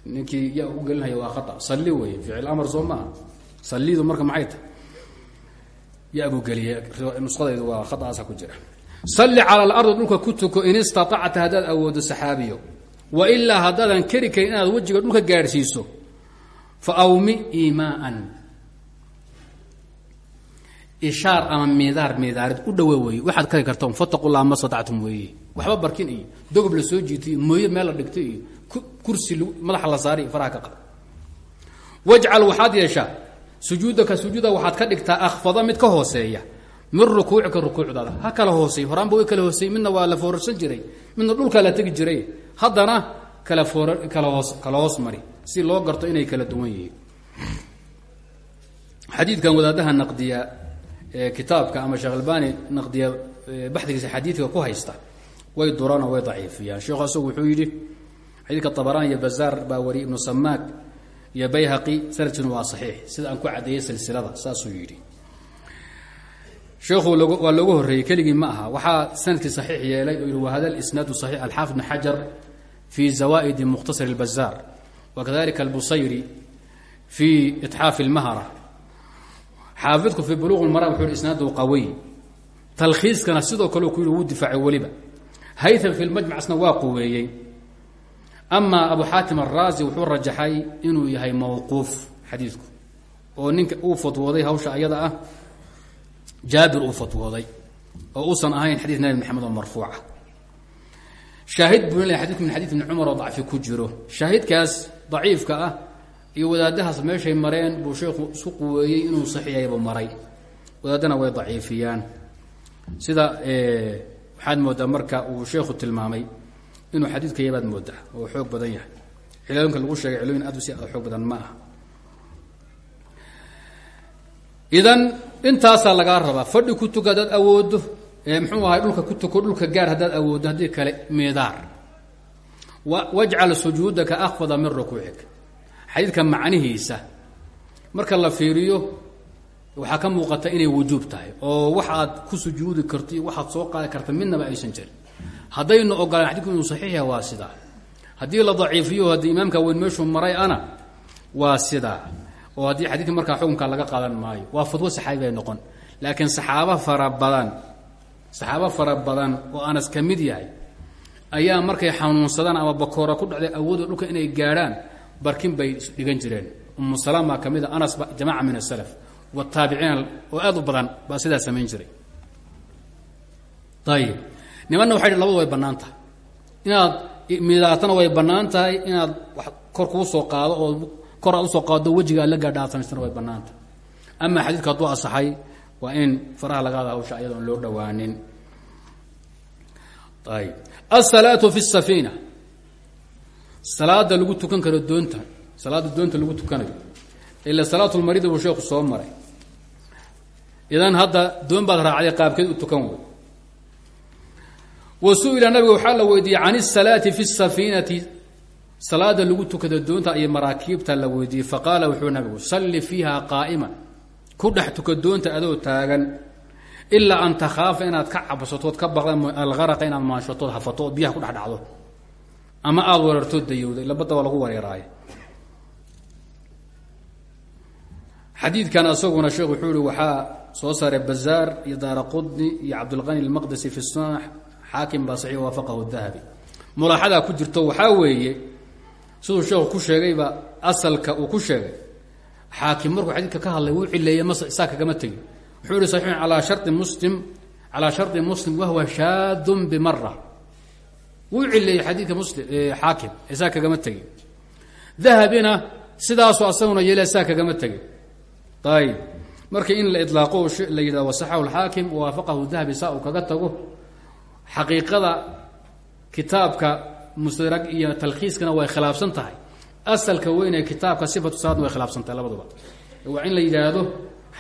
Ninkii ya u gelinhaya waa khata. Salli wey ficil amar soo maaha. Sallidu marka maxay ya buu geliya nusqadaydu waa khataasa ku jira. Salli cala alardi dhulka ku tuko in istaacta haddaad awoodo saxaabiyo. Wa ilaa haddaadan keri karin inaad wejiga dhulka gaadhsiiso fa awmi iimaaan ishaar ama midaar midaarid u dhawe weeye waxaad kari karta fataqullah ma sadactum weeye waxba barkin iyo dogob la soo jiitay iyo mooye meel la dhigtay iyo kursi madaxa la saaray faraha ka qad. Wajcal waxaad yeeshaa sujuudaka sujuuda waxaad ka dhigtaa akhfada mid ka hooseeya. Min rukuucika rukuucdaada ha kala hoosey. Horaanba way kala hoosey. Midna waa la foorarsan jiray. Midna dhulkaa la tegi jiray. Haddana kala foor kala hoos kala hoos mari. Si loo garto inay kala duwan yihiin. Xadiidkan wadaadaha naqdiya ee kitaabka ama sheekh albani naqdiya baxdigiisa xadiidka ku haysta way durano way daciifiyaan. Sheekhu asagu wuxuu yidhi xadiidka tabaraan iyo bazaar baa wariy ibnu samaak iyo bayhaqi sanadkiisuna waa saxiix. Sida aan ku caddeeyey silsilada saasuu yidhi. Sheekhu waa loogu horreeyey keligii ma aha. Waxaa sannadkii saxiix yeelay oo yihi wahada isnaadu saxiix alxaafid bn xajar fi zawaa'idi mukhtasar اlbazaar wakadalika albusayri fi itxaafi اlmahra xaafidku fi buluq lmara wuxuu yihi isnaadu qawiy. Talkhiiskana sidoo kale ku yihi wuu difaacay weliba. Haytham fi lmajmacasna waa quweeyey ama abu xaatim araazi wuxuu rajaxay inuu yahay mawquuf xadiidku. Oo ninka uu fatwooday hawsha ayada ah jaabir uu fatwooday. Oo uusan ahayn xadiid nabi maxamed oo marfuuca. Shaahid buu leeyahay xadidku min xadiid ibni cumar oo dacfi ku jiro. Shaahidkaas daciifka ah iyo wadaadahaas meeshay mareen buu sheekhu isku quweeyey inuu saxiixaybu maray. Wadaadana way daciifiyaan. Sida waxaad moodaa marka uu sheekhu tilmaamay inuu xadiidka yabaad moodaa oo xoog badan yahay. Cilooyinka lagu sheegay cilooyin aad u si xoog badan ma aha. Idan intaasaa lagaa rabaa fadhi ku tuka haddaad awoodo mxuu ahay dhulka ku tuko dhulka gaar haddaad awooddo haddii kale midaar. Wajcal sujuudaka akfada min rukuucika xadiidka macnihiisa marka la fiiriyo waxaa ka muuqata inay wujuub tahay oo waxaad ku sujuudi karto waxaad soo qaadi karta midnaba aysan jirin haddaynu ogolaan xadidku inuu saxiix yahay waa sidaa haddii la daciifiyo haddii imaamka weyn meeshuu maray ana waa sidaa oo haddii xadiidka markaa xukunka laga qaadan maayo. Waa fadwo saxaabi bay noqon. Laakiin saxaabo fara badan saxaabo fara badan oo anas ka mid yahay ayaa markay xanuunsadaan ama bakoora ku dhacday awoodda dhulka inay gaadhaan barkin bay dhigan jireen. Umu salama ka mid a anas min asalaf wataabiciina oo aad u badan baa samayn jiray. Ayib nimanna waxay labadu way bannaan tahay. Inaad midaatana way bannaan tahay inaad wax kor kuu soo qaado oo kor aad u soo qaado wejiga aad la gaadha aad samaystana way bannaan tahay. Ama xadiidka hadduu asaxay waa in faraha laga hada hawsha ayadoon loo dhowaanin ayb asalaatu fi safiina. Salaada lagu tukan karo doonta salaada doonta lagu tukanayo. Ila salaatu lmaridi buu sheeku soo maray. Idan hadda doon baad raacday qaabkeed u tukan wey wa su'ila nabiga waxaa la weydiiyey can isalaati fi safiinati. Salaada lagu tukado doonta iyo maraakiibta la weydiiyey. Faqaala wuxuu nabigu salli fiiha qaa'iman. Ku dhex tuka doonta adoo taagan ilaa an takhaafa inaad ka cabsatood ka baqda algaraqa inaad maanshatood hafato oo biyaha ku dhex dhacdo. Ama aada weerartood dayowday. Labadda waa lagu wareeraayo. Xadiidkan asaguna sheekh wuxuu ihi waxaa soo saaray bazaar iyo daara qudni iyo cabdulqani almaqdisi fi xaakim baa saxiix waafaqahu dahabi. Mulaaxadaa ku jirto waxaa weeye siduu sheekhu ku sheegayba asalka uu ku sheegay. Xaakim markuu xadiidka ka hadlay wuu cileeyey mas saa kagama tegin wuxuu ihi saxiixun alaa shari muslim calaa shardi muslim wahwa shaadun bimara wuu cileeyey xadiidka muslim xaakim ee saa kagama tegin dahabina sidaasoo asaguna yeele saa kagama tegin ayib marka in la ilaaqo la yidhahdo wasaxahu lxaakim wawaafaqahu dahabi saa uu kaga tago xaqiiqada kitaabka mustadrag iyo talkhiiskana way khilaafsan tahay. Asalka weyn ee kitaabka sifatu salaadna way khilaafsan tahay labaduba. Waa in la yidhaahdo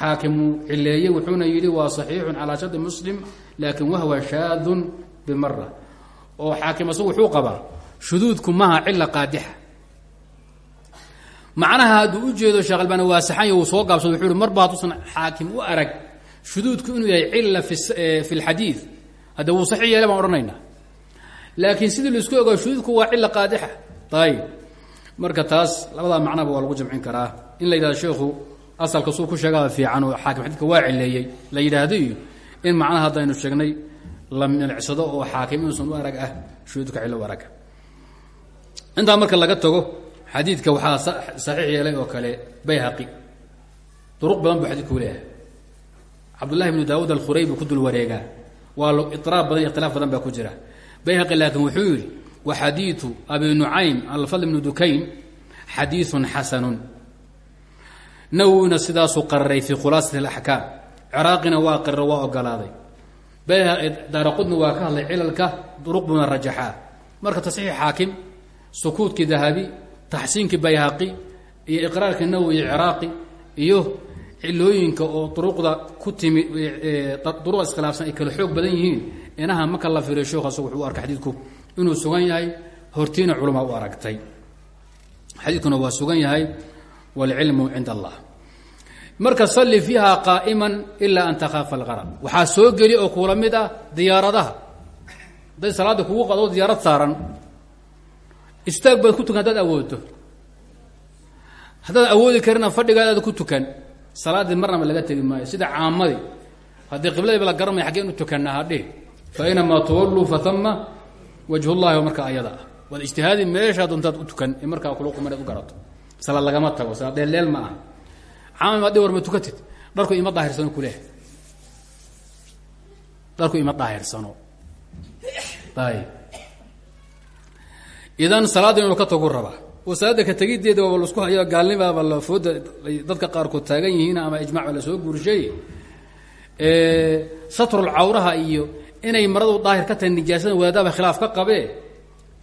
xaakimu cileeye wuxuuna yidhi waa saxiixun calaa shardi muslim laakin wahwa shaadun bimara oo xaakim asagu wuxuu qabaa shuduudku maha cila qaadixa. Macnaha hadduu u jeedo sheekh waa saxanya uu soo gaabsado wuxuu hi marba hadduusan xaakim u arag shuduudku inuu yahay cila fi lxadiid hadda wuu saxiix yeele baan odhanaynaa laakiin sidii la isku ogaa shuduudku waa cila qaadixa. Ayib marka taas labadaa macnaba waa lagu jamcin karaa. In la yidhahdo sheekhu asalka suu ku sheegaba fiican oo xaakim xadiidka waa cileeyey la yidhaahdo iyo in macnaha haddaynu sheegnay la milicsado oo xaakim inuusan u arag ah shuduudka cilo u araga intaa marka laga tago xadiidka waxaa saxiix yeelay oo kale bayhaqi. Duruq badan buu xadidku leeyahay. Cabdullahi bnu daawuud alkhuraybi ku dul wareegaa waa iraab badan ikhtilaaf badan baa ku jira. Bayhaqi laakiin wuxuu yidhi wa xadiidu abi nucaym alfadl bnu dukayn xadiiun xasanun. Nawowina sidaasuu qararay fii khulaasati alaxkaam ciraaqina waa qararo waa ogolaaday. Bayhaqi daaraqudni waa ka hadlay cilalka duruq buna rajaxaa marka tasxiix xaakim sukuudkii dahabi taxsiinkii bayhaqi iyo iqraarkii nawowi ciraaqi iyo cilooyinka oo duruqda ku timi duruq iskhilaafsan ay kala xoog badan yihiin inaha marka la fiiriyo sheekhu wuxuu u xadiidku. Inuu sugan yahay hortiina culamaa u aragtay. Xadiidkuna waa sugan yahay wاlcilmu cind allah marka salli fiiha qaa'ima ilaa an takhaafa algaraq waxaa soo geli oo kuula mid ah diyaaradaha. Hadday salaadda kugu qado diyaarad saaran. Istaag baad ku tukan haddaad awoodo. Haddaad awoodi karina fadhigaadaad ku tukan salaaddii marnaba laga tegi maayo sida caamadii. Haddii qibladiiba la garanmaya xaggeen u tukanaa hadhih fa inamaa tuwalluu fatama wajh llahi marka ayada. Ah waad ijtihaadi meeshaa doontaad u tukan ee markaa kula qumaneed u garato. Salaad lagama tago salaad dheelleel ma aha. Caama maadhi war ma tukatid? Dharku ima daahirsano kuleh dharku ima daahirsano ayb idan salaadda inuu ka tagu rabaa oo salaadda ka tegideeda waaba lasku hayo gaalnimaaba la fooda dadka qaarkood taagan yihiin ama ijmac ba la soo guurshay satrul cawraha iyo inay maradu daahir ka tahay nijaasada wadaadaba khilaaf ka qabee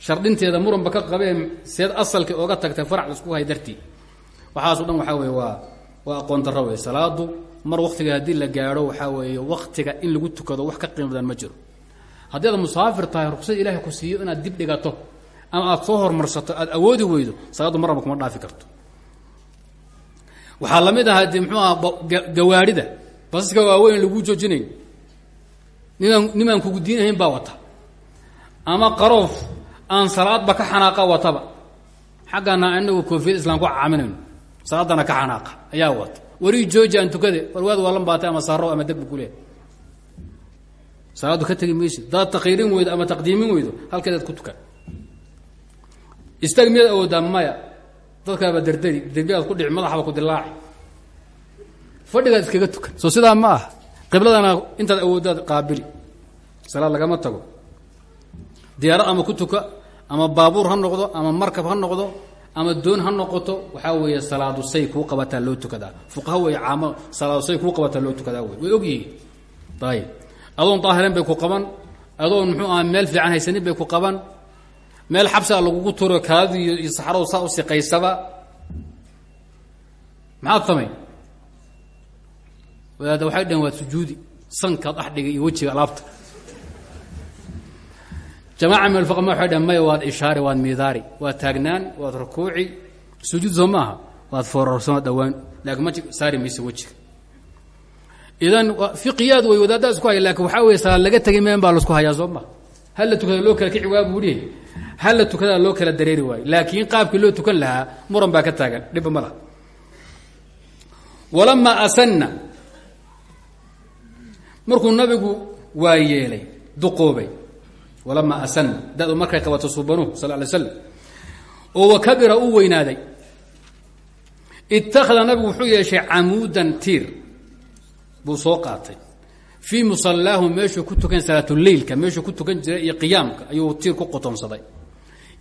shardinteeda muranba ka qabee seed asalka ooga tagtay farac la isku hay dartii. Waxaaso dhan waxaa weeye waa waa aqoon darro wey salaadu mar waktiga haddii la gaadho waxaa weeye waktiga in lagu tukado wax ka qiimo badan ma jiro. Haddii aad musaafir tahay ruqsad ilaahay ku siiyo inaad dib dhigato ama aad soo hormarsato aad awoodi weydo salaaddu marnaba kuma dhaafi karto. Waxaa la mid ahaa de mxuu aha gawaarida. Basaska waaweyn lagu joojinayn nimaan nimaan kugu diinahayn baa wata. Ama qaroof aan salaadba ka xanaaqa wataba. Xaggana inagu koofiyad islam ku caaminayno. Salaadana ka xanaaqa ayaa wata. Warii jooji aan tukade warwaad waa lambaatay ama saaro ama degba kuleh salaaddu ka tegi maysid. Daad takhiirin weydo ama taqdiimin weydo halkeedaad ku tukan istaag miyaad awoodaa maya? Dadkaaba derderi derbiaad ku dhici madaxaba ku dilaaci. Fadhigaad iskaga tukan. Soo sidaa ma ah qibladana intaad awooddaad qaabili. Salaad lagama tago. Diyaarad ama ku tuka ama baabuur ha noqdo ama markab ha noqdo ama doon ha noqoto waxaa weeye salaadu say kuu qabataa loo tukadaa. Fuqaha wey caamo salaadu say kuu qabataa loo tukadaa wey way og yihiin ayib adoon daahiran bay ku qaban. Adoon muxuu aha meel fiican haysanin bay ku qaban meel xabsiga lagugu turo kaadu iyo saxradu saa u siqaysaba. Maxaad samay? Wadaada waxay dhaheen waad sujuudi. Sankaad axdhiga iyo wejiga alaabta. Jamaaca min alfaqma waxay dhaheen maya waad ishaari waad miidaari waad taagnaan waad rukuuci. Sujuud soo maaha waad foorarsanoo dhawaan laakiin ma saari maysa wejiga. Idan fiqiyaad way wadaaddaa isku haya laakiin waxaa weye salaad laga tegay meen baa la isku hayaa soo ma. Hal la tukada loo kala kici waa buuhi hal la tukadaa loo kala dareeri waayo? Laakiin qaabkii loo tukan lahaa muran baa ka taagan. Dhibba ma laha. Walamaa asanna markuu nabigu waa yeelay duqoobay. Walamaa asanna dadu markay qabato subanuhu sal lay slam oo wakabira uu weynaaday. Ittakhada nabigu wuxuu yeeshay camuudan tiir. Buu soo qaatay. Fii meeshuu ku tukan salaatuleilka meeshuu ku tukan jiray iyo qiyaamka ayuu tiir ku qotonsaday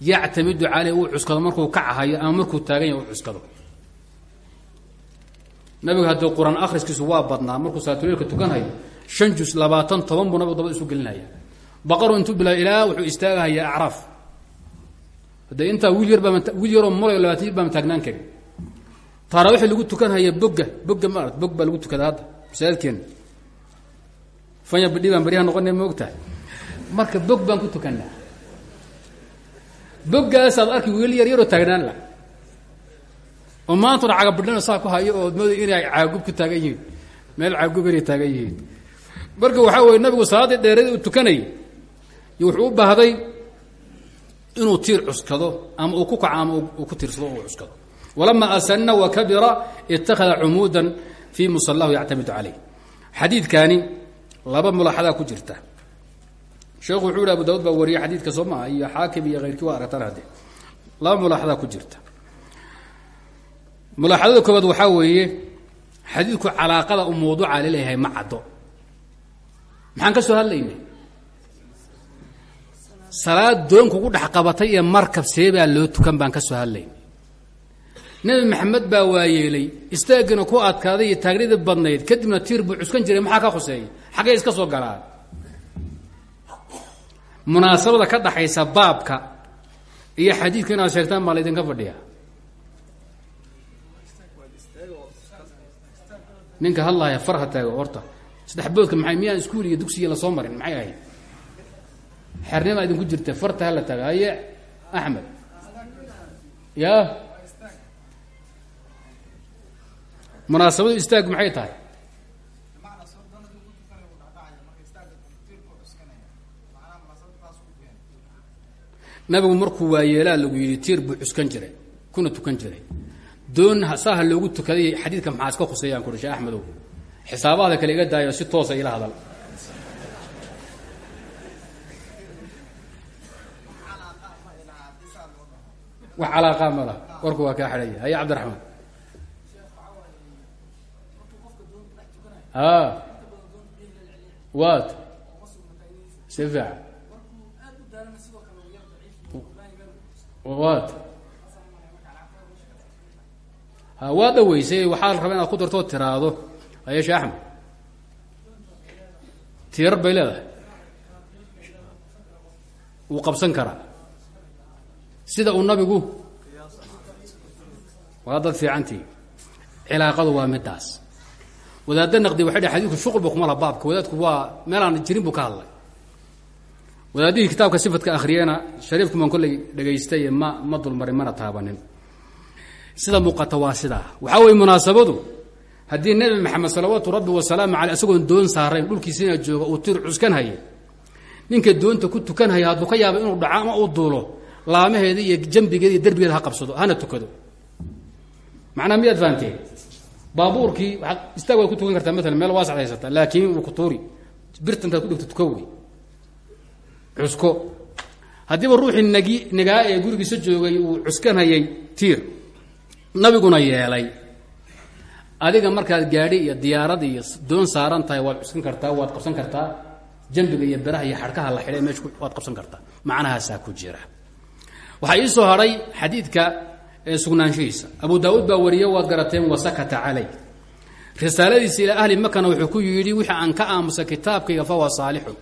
yactamidu caleyh uu cuskado. Markuu kacahayo ama markuu taagan yahay u cuskado. Nabigu haddii qur'aan akhriskiisu waa badnaa markuu salaatuleilka tukanhayo shan jus labaatan toban buu nabigu dabad isu gelinaya. Baqaru intuu bilaa ilaa wuxuu istaagahayaa acraaf. Hadee intaa wiil yar baa wiil yaroo molay labaatan jir baama taagnaan karin. Taaraawixii lagu tukanhaya bogga bogga maarad bog baa lagu tukada hadda masaajidkeena. Fanya bidhi baan baryaha noqona ma ogtahay? Marka bog baan ku tukanaa boggaasaad arki wiil yar yaroo taagnaan la. Oo maantuna cagabidhana saa ku hayo oo mooday inay caagub ku taagan yihiin. Meel caagub inay taagan yihiin. Marka waxaa weye nabigu salaaddii dheeradii uu tukanayay wuxuu baahday inuu tiir cuskado ama uu ku kaco uu ku tiirsado uu cuskado. Walama asana wakabira ittakhada cumuudan fii musalahu yactamidu caleyh xadiidkaani laba mulaaxadaa ku jirta sheekhu wuxuu yhi abu daawud baa wariyay xadiidka soo maaha iyo xaakim iyo keyrkii waa aragtaan haddee laba mulaaxadaa ku jirta. Mulaaxadada koobaad waxaa weeye xadiidku calaaqada u mawduuca la leeyahay ma caddo. Maxaan ka soo hadlaynay? Salaad doon kugu dhex qabatay iyo markab seebaa loo tukan baan ka soo hadlaynay. Nebi maxamed baa waayeelay istaaggiina ku adkaaday iyo taagnidii badnayd kadibna tiir buu cuskan jiray maxaa ka khuseeyey? Xaggee iska soo galaan munaasabada ka dhaxaysa baabka iyo xadiidka inaad sheegtaan baa laydinka fadhiya ninka hadlahaya farha taago horta saddex boodka maay miyaan iskuul iyo dugsiya la soo marin? Maxay ahayd? Xernima idinku jirta farta hala taago haye axmed. Ya munaasabadu istaag maxay tahay nabigu markuu waayeelaa lagu yidhi tiir buu cuskan jiray kuna tukan jiray. Doon saaha loogu tukaday xadiidka maxaa iska khuseeyaan kuri shee axmedow? Xisaabaada kale iga daayo si toosa ila hadal. Wax calaaqaa ma laha warku waa kaa xidhaya haye cabdiraxmaan. A waad. Si waad ha waa dhaweysay waxaa la rabaa inaad ku dartoo tiraahdo ayeshe axmed. Tiirar bay leedahay. Wuu qabsan karaa. Sida uu nabigu waa dad fiicantii. Cilaaqadu waa midaas wadaadda naqdi waxay dhh xadidku shuqulba kuma laha baabka. Wadaadku waa meelaan jirin buu ka hadlay wadaadihii kitaabka sifadka akhriyena shariifku maan kolley dhagaystay ma ma dulmarin mana taabanin. Sida muuqata waa sidaa waxaa weye munaasabadu haddii nebi maxamed salawaatu rabbi wasalaamu caley isagoon doon saarayn dhulkiisina jooga uu tir cuskan haye ninka doonta ku tukan haya hadduu ka yaaba inuu dhaco ama uu duulo laamaheeda iyo jambigeeda iyo derbigeeda ha qabsado hana tukado. Macnaa miyaad fahanteen baabuurkii istaag ku tukan kartaa maalan meel waasaad laakiin uu ku tuuri. Birta intaad ku dhigto tuko cusko haddiiba ruuxii nagi nagaa ee gurigiisa joogay uu cuskanhayay tiir. Nabiguna yeelay. Adiga markaad gaadhi iyo diyaarad iyo doon saaran tahay waad cuskan kartaa waad qabsan kartaa. Jambiga iyo beraha iyo xadhkaha la xidhay meesha waad qabsan kartaa. Macnahaasaa ku jira. Waxaa ii soo hadhay xadiidka sugnaanshihiisa. Abu daauud baa wariye waad garateen wasakata calay. Risaaladiisa ilaa ahli makana wuxuu ku yidhi wixii aan ka aamusa kitaabkayga fahuwa saalixun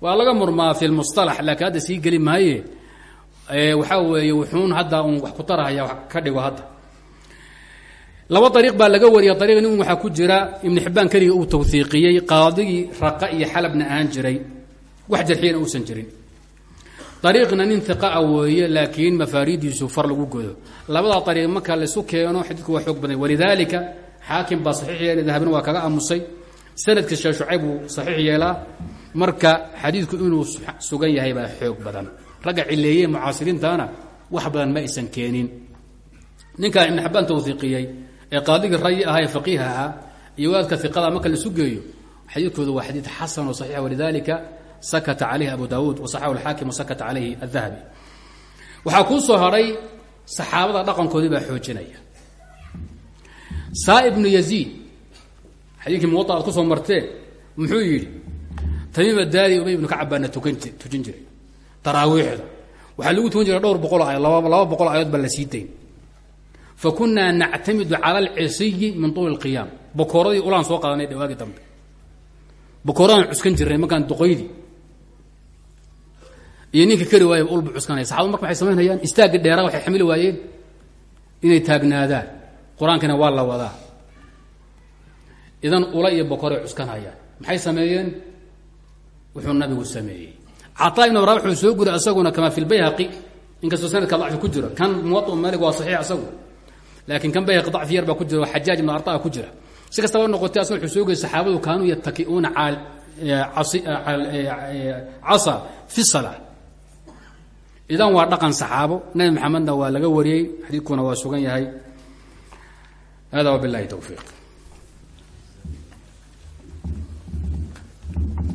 waa laga murmaa fi lmusalax laakiin hadda sii geli maaye. Waxaa weeye wuxuun hadda un wax ku tarahaya wax ka dhigo hadda. Laba ariiq baa laga wariya ariiq nin ku jira ibnu xibbaan keliga uu tawhiiqiyey qaadigii raqa iyo xalabna ahaan jiray. Wax jarxiyana uusan jirin. Ariiqna nin iqaa weeye laakiin mafaariidiisu far lagu godo labadaa ariiq marka laisu keeno xadiidku waa xoog badan. Walidaalika xaakim baa saxiix yeelay dahabina waa kaga aamusay. Sanadka shee shucayb uu saxiix marka xadiidku inuu sugan yahay baa xoog badan. Ragga cileeyey mucaasiriintana wax badan ma aysan keenin. Ninkaa ibn xabaan tawhiiqiyey ee qaadigii rayi ahaa ee iyo wadaadka iqada marka laisu geeyo xadiidkooda waa xadiid xasan oo saxiix walidalika sakata calayhi abu daawuud wasaxahu alxaakim wasakata calayhi adahabi waxaa kuu soo hadhay saxaabada dhaqankoodii baa xoojinaya. Saa ibnu yaziid xadiidkii muwaa ku soo marteen muxuu yidhi tamiima daadi ubay ibnu kacab baana tujin jiray. Taraawiixda. Waxaa lagu tukan jiray dhowr boqol aayad laba boqol aayaod baa la sii dayn. Fa kunaa nactamidu cala alcisiyi min tuuli اlqiyaam bokooradii ulaan soo qaadanay dhawaagii dambe. Bokooradaan cuskan jirnay markaan duqoydii iyo ninka kari waayaba ulbu cuskanaya saxabadu marka waxay samaynayaan istaagga dheeraa waxay xamili waayeen inay taagnaadaan. Qur'aankina waa la wadaa. Idan ula iyo bokoray cuskanhayaan maxay sameeyeen wuxuu nabigu sameeyey. Cataa ibn abra wuxuu soo guriy asaguna kama fi lbayhaqi inkastoo sanadka dacfi ku jiro kan muwaa malig waa saxiix asagu laakiin kan bayhaqi dacfi yar baa ku jira xajaaj ibn artaa ku jira. Si kastaba noqotay asag wuxuu soo geyay saxaabadu kaanuu yattaki'uuna casa fi salaa idan waa dhaqan saxaabo nabi maxamedna waa laga wariyey xadiidkuna waa sugan yahay. Hada wabilahi towfiiq